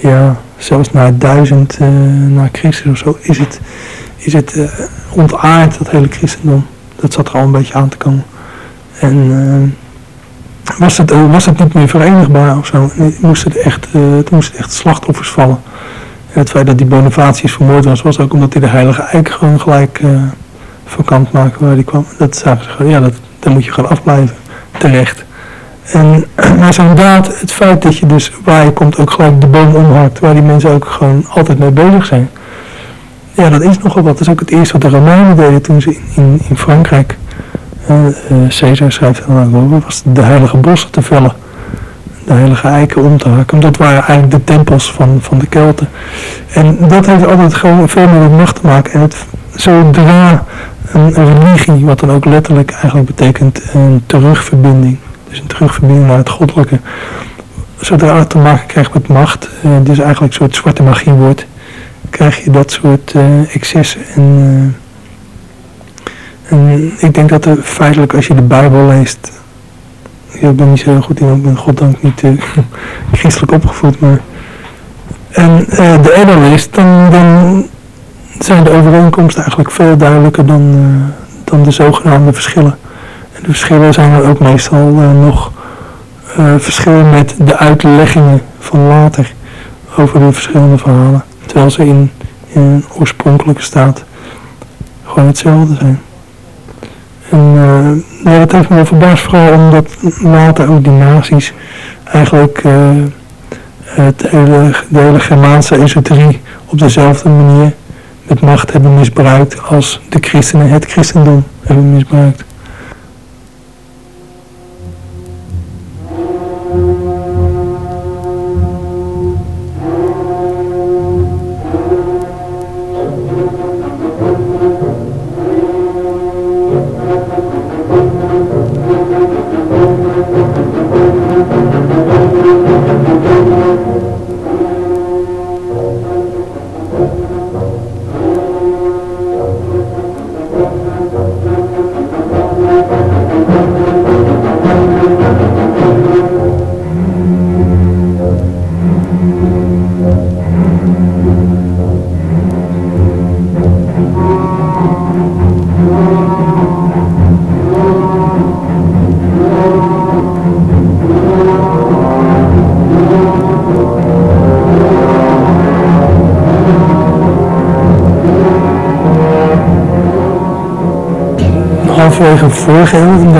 ja, zelfs na duizend uh, na Christus of zo, is het, is het uh, ontaard, dat hele christendom. Dat zat er al een beetje aan te komen. En uh, was, het, was het niet meer verenigbaar of zo. Moesten er echt, moesten echt slachtoffers vallen. En het feit dat die Bonifatius vermoord was, was ook omdat hij de heilige eik gewoon gelijk vakant maakte waar die kwam. Dat zagen ze gewoon, ja, dat, daar moet je gewoon afblijven. Terecht. En maar zo'n daad, het feit dat je dus waar je komt ook gelijk de boom omhakt, waar die mensen ook gewoon altijd mee bezig zijn. Ja, dat is nogal wat. Dat is ook het eerste wat de Romeinen deden toen ze in, in, Frankrijk, uh, Caesar schrijft dan over, was de heilige bossen te vellen. De heilige eiken om te hakken. Dat waren eigenlijk de tempels van, van de Kelten. En dat heeft altijd gewoon veel meer met macht te maken. En zodra een, een religie, wat dan ook letterlijk eigenlijk betekent een terugverbinding dus een terugverbinding naar het goddelijke. Zodra het te maken krijgt met macht, uh, dus eigenlijk een soort zwarte magie wordt, krijg je dat soort uh, excessen. En, uh, en ik denk dat er feitelijk, als je de Bijbel leest, ik ben niet zo heel goed in, ik ben goddank niet christelijk opgevoed, maar en de Edda leest, dan, dan zijn de overeenkomsten eigenlijk veel duidelijker dan, dan de zogenaamde verschillen. De verschillen zijn er ook meestal uh, nog uh, verschillen met de uitleggingen van later over de verschillende verhalen. Terwijl ze in, in oorspronkelijke staat gewoon hetzelfde zijn. En ja, dat heeft me wel verbaasd, vooral omdat later ook die nazi's eigenlijk het hele, de hele Germaanse esoterie op dezelfde manier met macht hebben misbruikt als de christenen het christendom hebben misbruikt.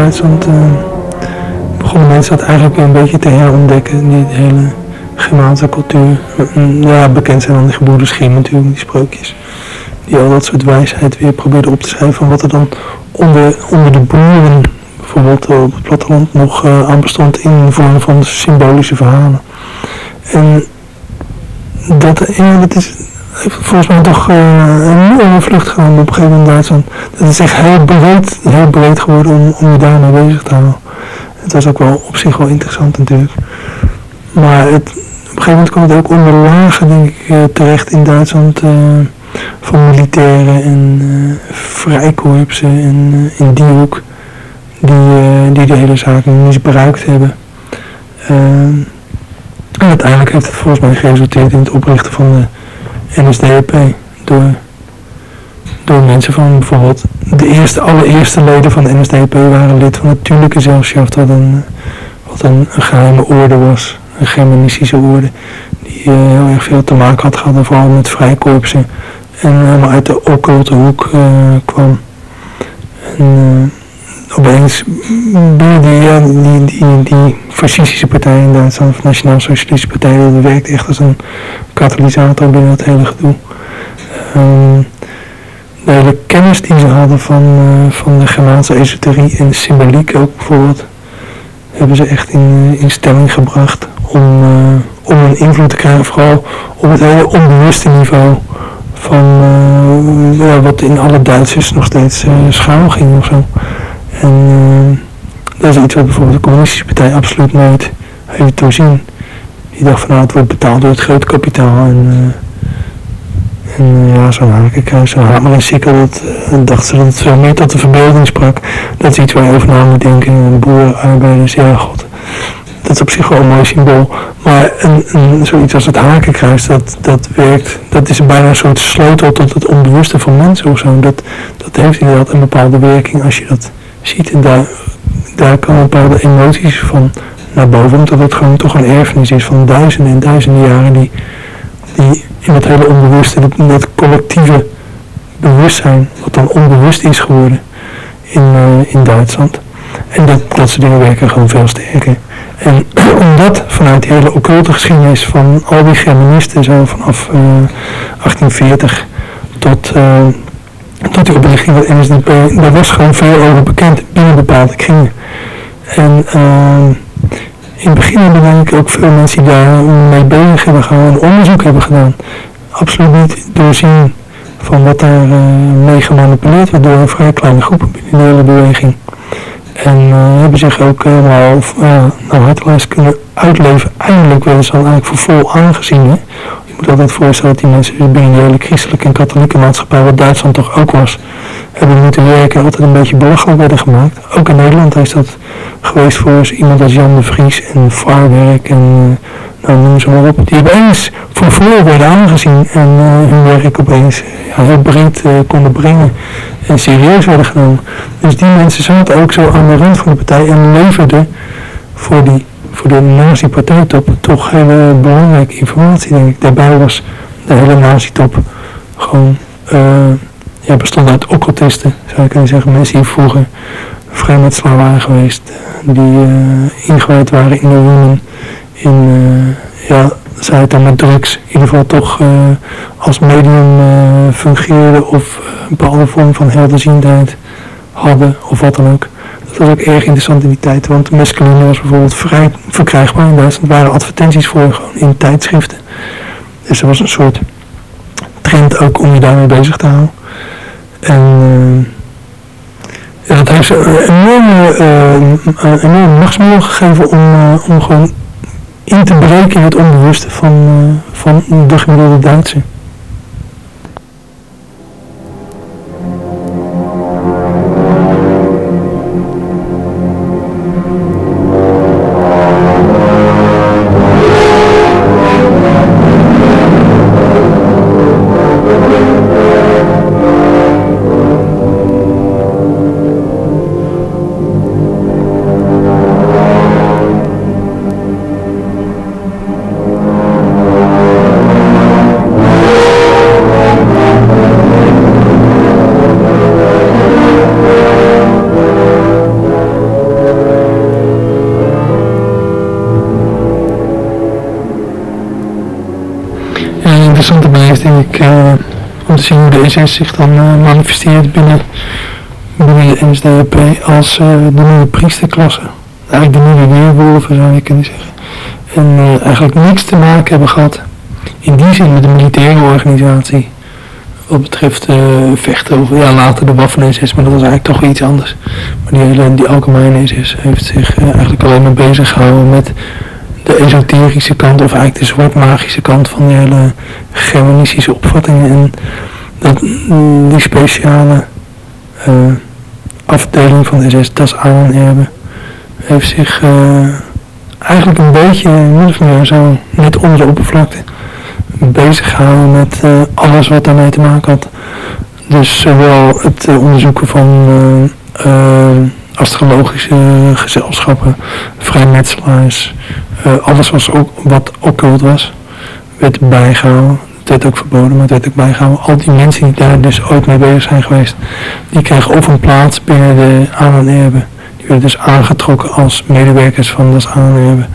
Duitsland uh, begonnen mensen dat eigenlijk weer een beetje te herontdekken, die hele Germaanse cultuur. Ja, bekend zijn dan de gebroeders natuurlijk, die sprookjes. Die al dat soort wijsheid weer probeerden op te schrijven van wat er dan onder, onder de boeren, bijvoorbeeld op het platteland, nog uh, aan bestond in de vorm van symbolische verhalen. En dat, ja, dat is volgens mij toch uh, een nieuwe vlucht genomen op een gegeven moment in Duitsland. Dat is echt heel breed, heel breed geworden om, om je daarmee bezig te houden. Het was ook wel op zich wel interessant natuurlijk. Maar het, op een gegeven moment kwam het ook onder lagen denk ik uh, terecht in Duitsland uh, van militairen en vrijkorpsen en in die hoek die, die de hele zaak misbruikt hebben. en uiteindelijk heeft het volgens mij geresulteerd in het oprichten van de NSDAP door, door mensen van bijvoorbeeld de eerste, allereerste leden van de NSDAP waren lid van het Natuurlijke Zelfschaft, wat een, wat een, geheime orde was. een Germanistische orde, die heel erg veel te maken had gehad, vooral met vrijkorpsen. En helemaal uit de occulte hoek kwam. En opeens binnen die, die, die, fascistische partij in Duitsland, of Nationaal Socialistische Partij, dat werkt echt als een katalysator binnen het hele gedoe. Um, de hele kennis die ze hadden van, uh, van de Germaanse esoterie en symboliek ook bijvoorbeeld, hebben ze echt in, uh, in stelling gebracht om, uh, om een invloed te krijgen, vooral op het hele onbewuste niveau van ja, wat in alle Duitsers nog steeds schaal ging of zo. En uh, dat is iets wat bijvoorbeeld de communistische partij absoluut nooit heeft doorzien. Die dacht van nou het wordt betaald door het grote kapitaal en, uh, en uh, ja zo'n hakenkruis, zo'n hamer en sikkel, dat dachten ze dat het veel meer tot de verbeelding sprak. Dat is iets waar je over na moet denken, boeren, arbeiders, ja god. Dat is op zich wel een mooi symbool. Maar een, een, zoiets als het hakenkruis, dat, dat werkt, dat is bijna een soort sleutel tot het onbewuste van mensen of zo. Dat, dat heeft inderdaad een bepaalde werking als je dat ziet. En daar, daar komen bepaalde emoties van naar boven. Omdat het gewoon toch een erfenis is van duizenden en duizenden jaren die, die in het hele onbewuste, dat, dat collectieve bewustzijn, wat dan onbewust is geworden in, uh, in Duitsland. En dat, dat soort dingen werken gewoon veel sterker. En omdat vanuit die hele occulte geschiedenis van al die Germanisten, zo vanaf uh, 1840 tot, uh, tot die oprichting van de NSDAP, daar was gewoon veel over bekend binnen bepaalde kringen. En uh, in het begin hebben denk ik ook veel mensen die daar mee bezig hebben gehouden, onderzoek hebben gedaan. Absoluut niet doorzien van wat daar mee gemanipuleerd werd door een vrij kleine groep binnen de hele beweging. En uh, hebben zich ook helemaal uh, naar kunnen uitleven. Eindelijk werden ze al eigenlijk voor vol aangezien. Hè? Moet altijd voorstellen dat die mensen binnen de hele christelijke en katholieke maatschappij, wat Duitsland toch ook was, hebben moeten werken en altijd een beetje belachelijk werden gemaakt. Ook in Nederland is dat geweest voor iemand als Jan de Vries en Vaarwerk en uh, nou noem ze maar op. Die hebben eens voor vol werden aangezien en uh, hun werk opeens ja, heel breed uh, konden brengen en serieus werden genomen. Dus die mensen zaten ook zo aan de rand van de partij en leverden voor, die, voor de nazi-partijtop toch hele belangrijke informatie, denk ik. Daarbij was de hele nazi-top gewoon, uh, ja, bestond uit occultisten, zou je kunnen zeggen. Mensen die vroeger vrijmetselaar waren geweest, die uh, ingewijd waren in de in, uh, ja, zij het dan met drugs in ieder geval toch als medium uh, fungeerde of een bepaalde vorm van helderziendheid hadden of wat dan ook. Dat was ook erg interessant in die tijd, want mescaline was bijvoorbeeld vrij verkrijgbaar Duitsland. Er waren advertenties voor gewoon in tijdschriften. Dus er was een soort trend ook om je daarmee bezig te houden. En ja, dat heeft ze een enorme, uh, een enorme machtsmiddel gegeven om, uh, om gewoon in te breken in het onbewuste van, van de gemiddelde Duitser. 16 zich dan uh, manifesteert binnen, binnen de NSDAP als eh, de nieuwe priesterklasse. Eigenlijk de nieuwe weerwolven zou je kunnen zeggen. En eh, eigenlijk niks te maken hebben gehad in die zin met de militaire organisatie. Wat betreft vechten, of ja, later de Waffen-SS, maar dat was eigenlijk toch iets anders. Maar die hele, die algemene SS heeft zich eigenlijk alleen maar bezig gehouden met de esoterische kant, of eigenlijk de zwartmagische kant van de hele germanistische opvattingen en die speciale uh, afdeling van de SS, Das Ahnenerbe, heeft zich uh, eigenlijk een beetje, meer zo, net onder de oppervlakte, bezig gehouden met uh, alles wat daarmee te maken had. Dus zowel het onderzoeken van astrologische gezelschappen, vrijmetselaars, alles was ook, wat occult was, werd bijgehouden. Werd ook verboden, maar het werd ook bijgehouden. Al die mensen die daar dus ooit mee bezig zijn geweest, die kregen of een plaats binnen de erben. Die werden dus aangetrokken als medewerkers van en erben.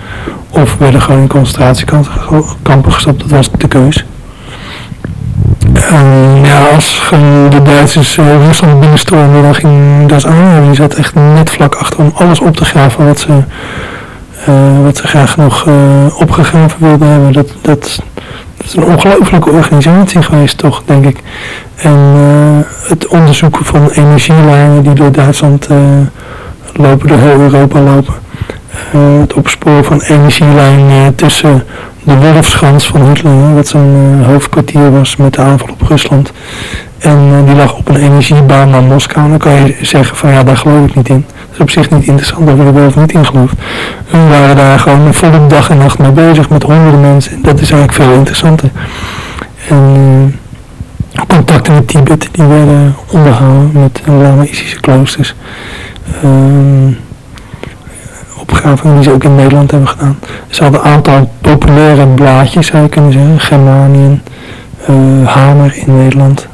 Of werden gewoon in concentratiekampen gestopt, dat was de keus. En ja, als de Duitsers uh, Rusland binnenstormden, dan ging das aan. Die zat echt net vlak achter om alles op te graven wat ze, uh, wat ze graag nog uh, opgegraven wilden hebben. Dat, dat, dat is een ongelooflijke organisatie geweest toch, denk ik. En het onderzoeken van energielijnen die door Duitsland lopen, door heel Europa lopen. het opsporen van energielijnen tussen de Wolfschans van Hitler, wat zijn hoofdkwartier was met de aanval op Rusland. En uh, die lag op een energiebaan naar Moskou. Dan kan je zeggen van ja, daar geloof ik niet in. Dat is op zich niet interessant of er wel of niet in gelooft. Hun waren daar gewoon volle dag en nacht mee bezig met honderden mensen. En dat is eigenlijk veel interessanter. En uh, contacten met Tibet die werden onderhouden met Lamaïstische kloosters. Ehm, opgravingen die ze ook in Nederland hebben gedaan. Ze hadden een aantal populaire blaadjes zou je kunnen zeggen. Germaniën, uh, Hamer in Nederland.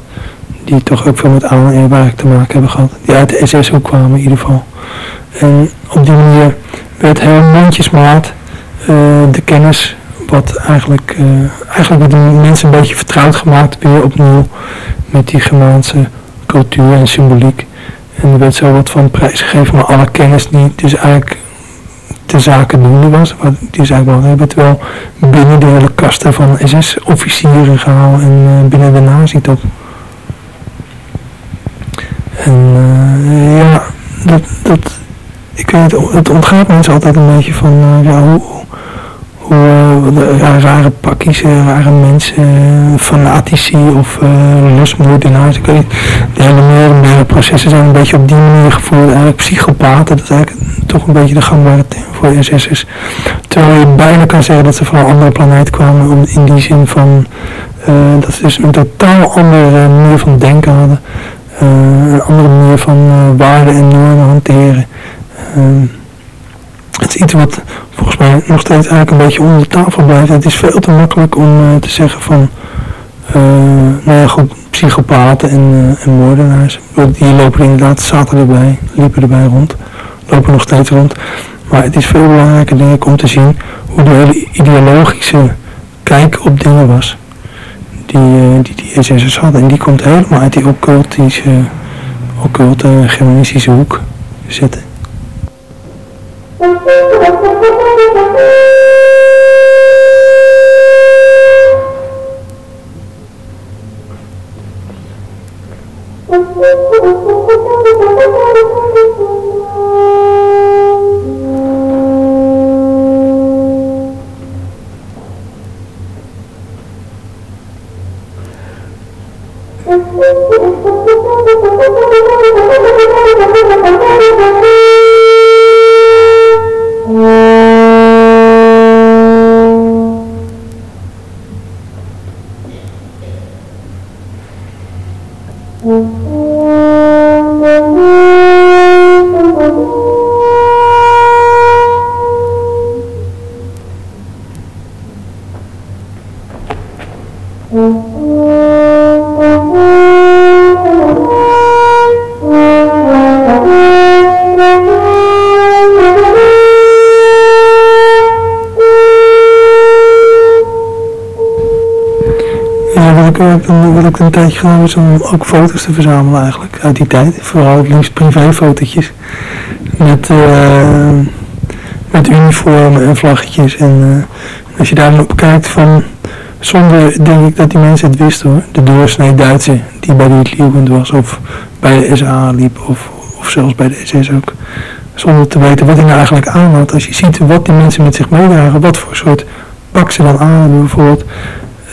Die toch ook veel met aan- en werk te maken hebben gehad. Die uit de SS ook kwamen in ieder geval. En op die manier werd heel mondjesmaat uh, de kennis wat eigenlijk, uh, eigenlijk werd de mensen een beetje vertrouwd gemaakt weer opnieuw met die Germaanse cultuur en symboliek. En er werd zo wat van prijs gegeven, maar alle kennis die dus eigenlijk de zaken doende was. Wat, die is eigenlijk wel, werd wel binnen de hele kasten van SS-officieren gehaald en uh, binnen de nazi-top. En uh, ja, dat, dat, ik weet, het ontgaat mensen altijd een beetje van uh, ja, hoe, ja, rare pakjes, rare mensen, fanatici of losmoordenaars. Ik weet de hele meerdere processen zijn een beetje op die manier gevoerd. Eigenlijk psychopaten, dat is eigenlijk toch een beetje de gangbare term voor SS'ers. Terwijl je bijna kan zeggen dat ze van een andere planeet kwamen, om, in die zin van dat ze dus een totaal andere manier van denken hadden. Uh, een andere manier van uh, waarden en normen hanteren. het is iets wat volgens mij nog steeds eigenlijk een beetje onder de tafel blijft. Het is veel te makkelijk om te zeggen van, nou ja goed, psychopaten en, en moordenaars. Die lopen inderdaad, zaten erbij, liepen erbij rond, lopen nog steeds rond. Maar het is veel belangrijker denk ik om te zien hoe de hele ideologische kijk op dingen was. Die uh, die, die SS'ers hadden. En die komt helemaal uit die occultische, occulte germanistische hoek zitten. een tijdje genomen is om ook foto's te verzamelen eigenlijk uit die tijd. Vooral het liefst privéfotootjes met, uh, met uniformen en vlaggetjes. En uh, als je daar op kijkt van, zonder denk ik dat die mensen het wisten hoor. De doorsnee Duitse die bij de Hitlerjugend was of bij de SA liep of, of zelfs bij de SS ook. Zonder te weten wat hij nou eigenlijk aan had. Als je ziet wat die mensen met zich meedragen, wat voor soort pak ze dan aan hebben bijvoorbeeld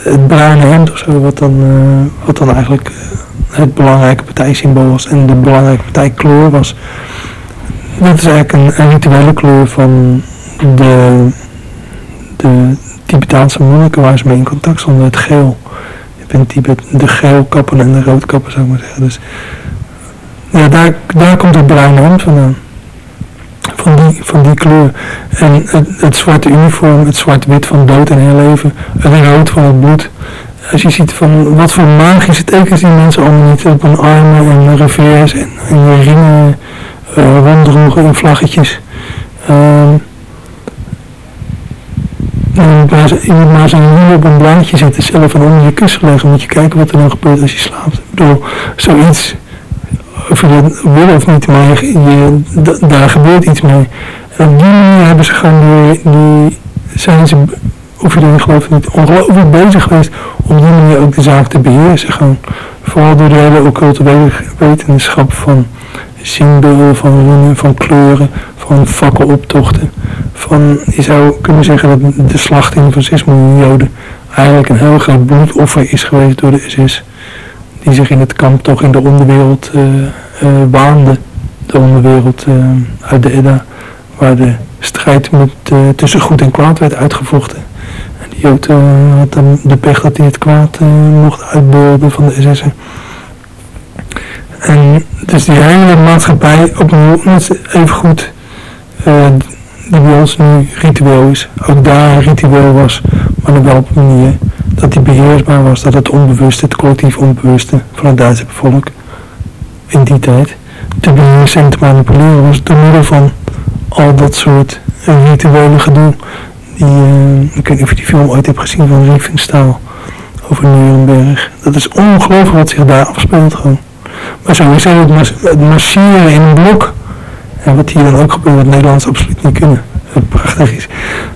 het bruine hemd of zo, wat dan, uh, wat dan eigenlijk uh, het belangrijke partijsymbool was en de belangrijke partijkleur was. Dat is eigenlijk een, rituele kleur van de, de Tibetaanse monniken waar ze mee in contact stonden, het geel. Je bent Tibet, de geelkappen en de roodkappen zou ik maar zeggen. Dus ja, daar, daar komt het bruine hemd vandaan. Van die, van die kleur. En het, het zwarte uniform, het zwart-wit van dood en herleven, het rood van het bloed. Als je ziet van wat voor magische tekens die mensen allemaal niet op hun armen en revers en, en ringen uh, ronddroegen in vlaggetjes. Uh, en iemand maar zijn hiel op een blaadje zetten zelf en onder je kussen leggen. Moet je kijken wat er dan gebeurt als je slaapt. Ik zoiets, of je dat wil of niet, maar je, daar gebeurt iets mee. En op die manier hebben ze gewoon die, zijn ze, of je erin gelooft of niet, ongelooflijk bezig geweest om die manier ook de zaak te beheersen. Gewoon. Vooral door de hele occulte wetenschap van zinbeelden, van van kleuren, van fakkeloptochten. Van, je zou kunnen zeggen dat de slachting van 6 miljoen Joden eigenlijk een heel groot bloedoffer is geweest door de SS. Die zich in het kamp toch in de onderwereld uh, uh, waande. De onderwereld uh, uit de Edda. Waar de strijd met, tussen goed en kwaad werd uitgevochten. En die Jood had dan de pech dat hij het kwaad mocht uitbeelden van de SS'en. En dus die hele maatschappij opnieuw even goed uh, die bij ons nu ritueel is, ook daar ritueel was, maar nog wel op een manier dat die beheersbaar was, dat het onbewuste, het collectief onbewuste van het Duitse volk in die tijd te beheersen en te manipuleren was door middel van al dat soort rituele gedoe. Die, uh, ik weet niet of je die film ooit hebt gezien van Riefenstahl over Nuremberg. Dat is ongelooflijk wat zich daar afspeelt gewoon. Maar sowieso het, het marcheren in een blok. En wat hier dan ook gebeurt, wat Nederlands absoluut niet kunnen. Prachtig is.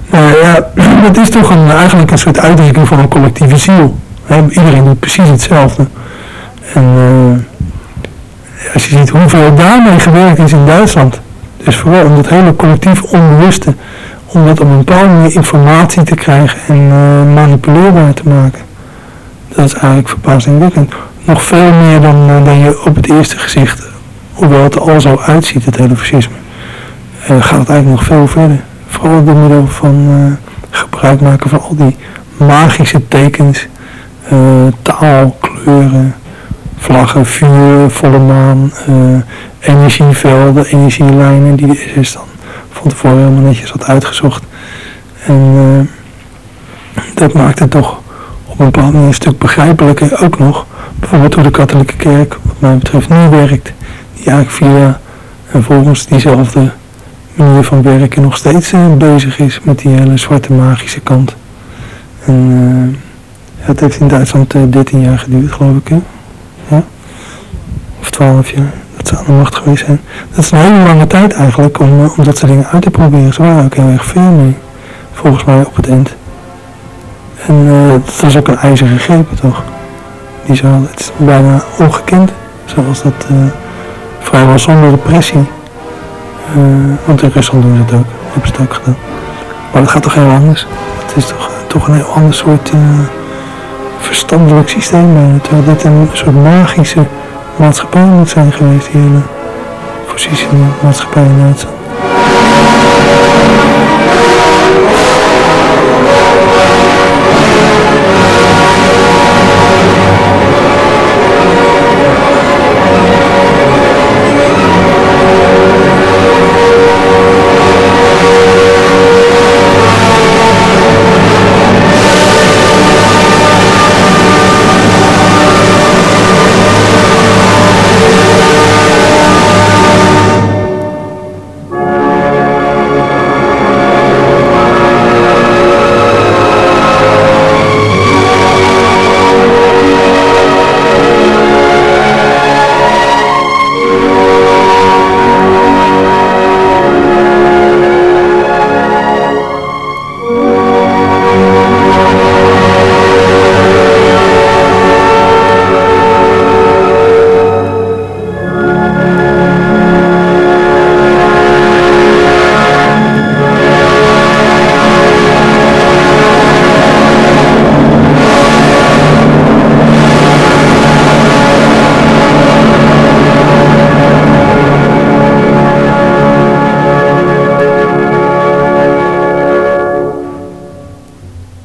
Maar ja, het is toch een, eigenlijk een soort uitdrukking van een collectieve ziel. iedereen doet precies hetzelfde. En uh, als je ziet hoeveel daarmee gewerkt is in Duitsland. Dus vooral om dat hele collectief onbewuste. Om dat op een bepaalde manier informatie te krijgen en uh, manipuleerbaar te maken. Dat is eigenlijk verbazingwekkend nog veel meer dan, eh, dan je op het eerste gezicht, hoewel het er al zo uitziet, het hele fascisme, gaat het eigenlijk nog veel verder. Vooral door middel van uh, gebruik maken van al die magische tekens, taal, kleuren, vlaggen, vuur, volle maan, energievelden, energielijnen die de SS dan van tevoren helemaal netjes had uitgezocht. En dat maakt het toch op een bepaald manier een stuk begrijpelijker ook nog bijvoorbeeld hoe de katholieke kerk, wat mij betreft, nu werkt. Die eigenlijk via en volgens diezelfde manier van werken nog steeds uh, bezig is met die hele zwarte magische kant. En ja, het heeft in Duitsland uh, eh, 13 jaar geduurd, geloof ik. Ja? Of 12 jaar. Dat zou de macht geweest zijn. Dat is een hele lange tijd eigenlijk om, om dat soort dingen uit te proberen. Ze waren ook heel erg veel mee, volgens mij, op het eind. En het was ook een ijzeren greep, toch? die het is bijna ongekend, zoals dat vrijwel zonder repressie. Uh, want in Rusland doen ze het ook, hebben ze het ook gedaan. Maar het gaat toch heel anders. Het is toch, toch een heel ander soort uh, verstandelijk systeem bijna. Terwijl dit een soort magische maatschappij moet zijn geweest, die hele maatschappij in Duitsland.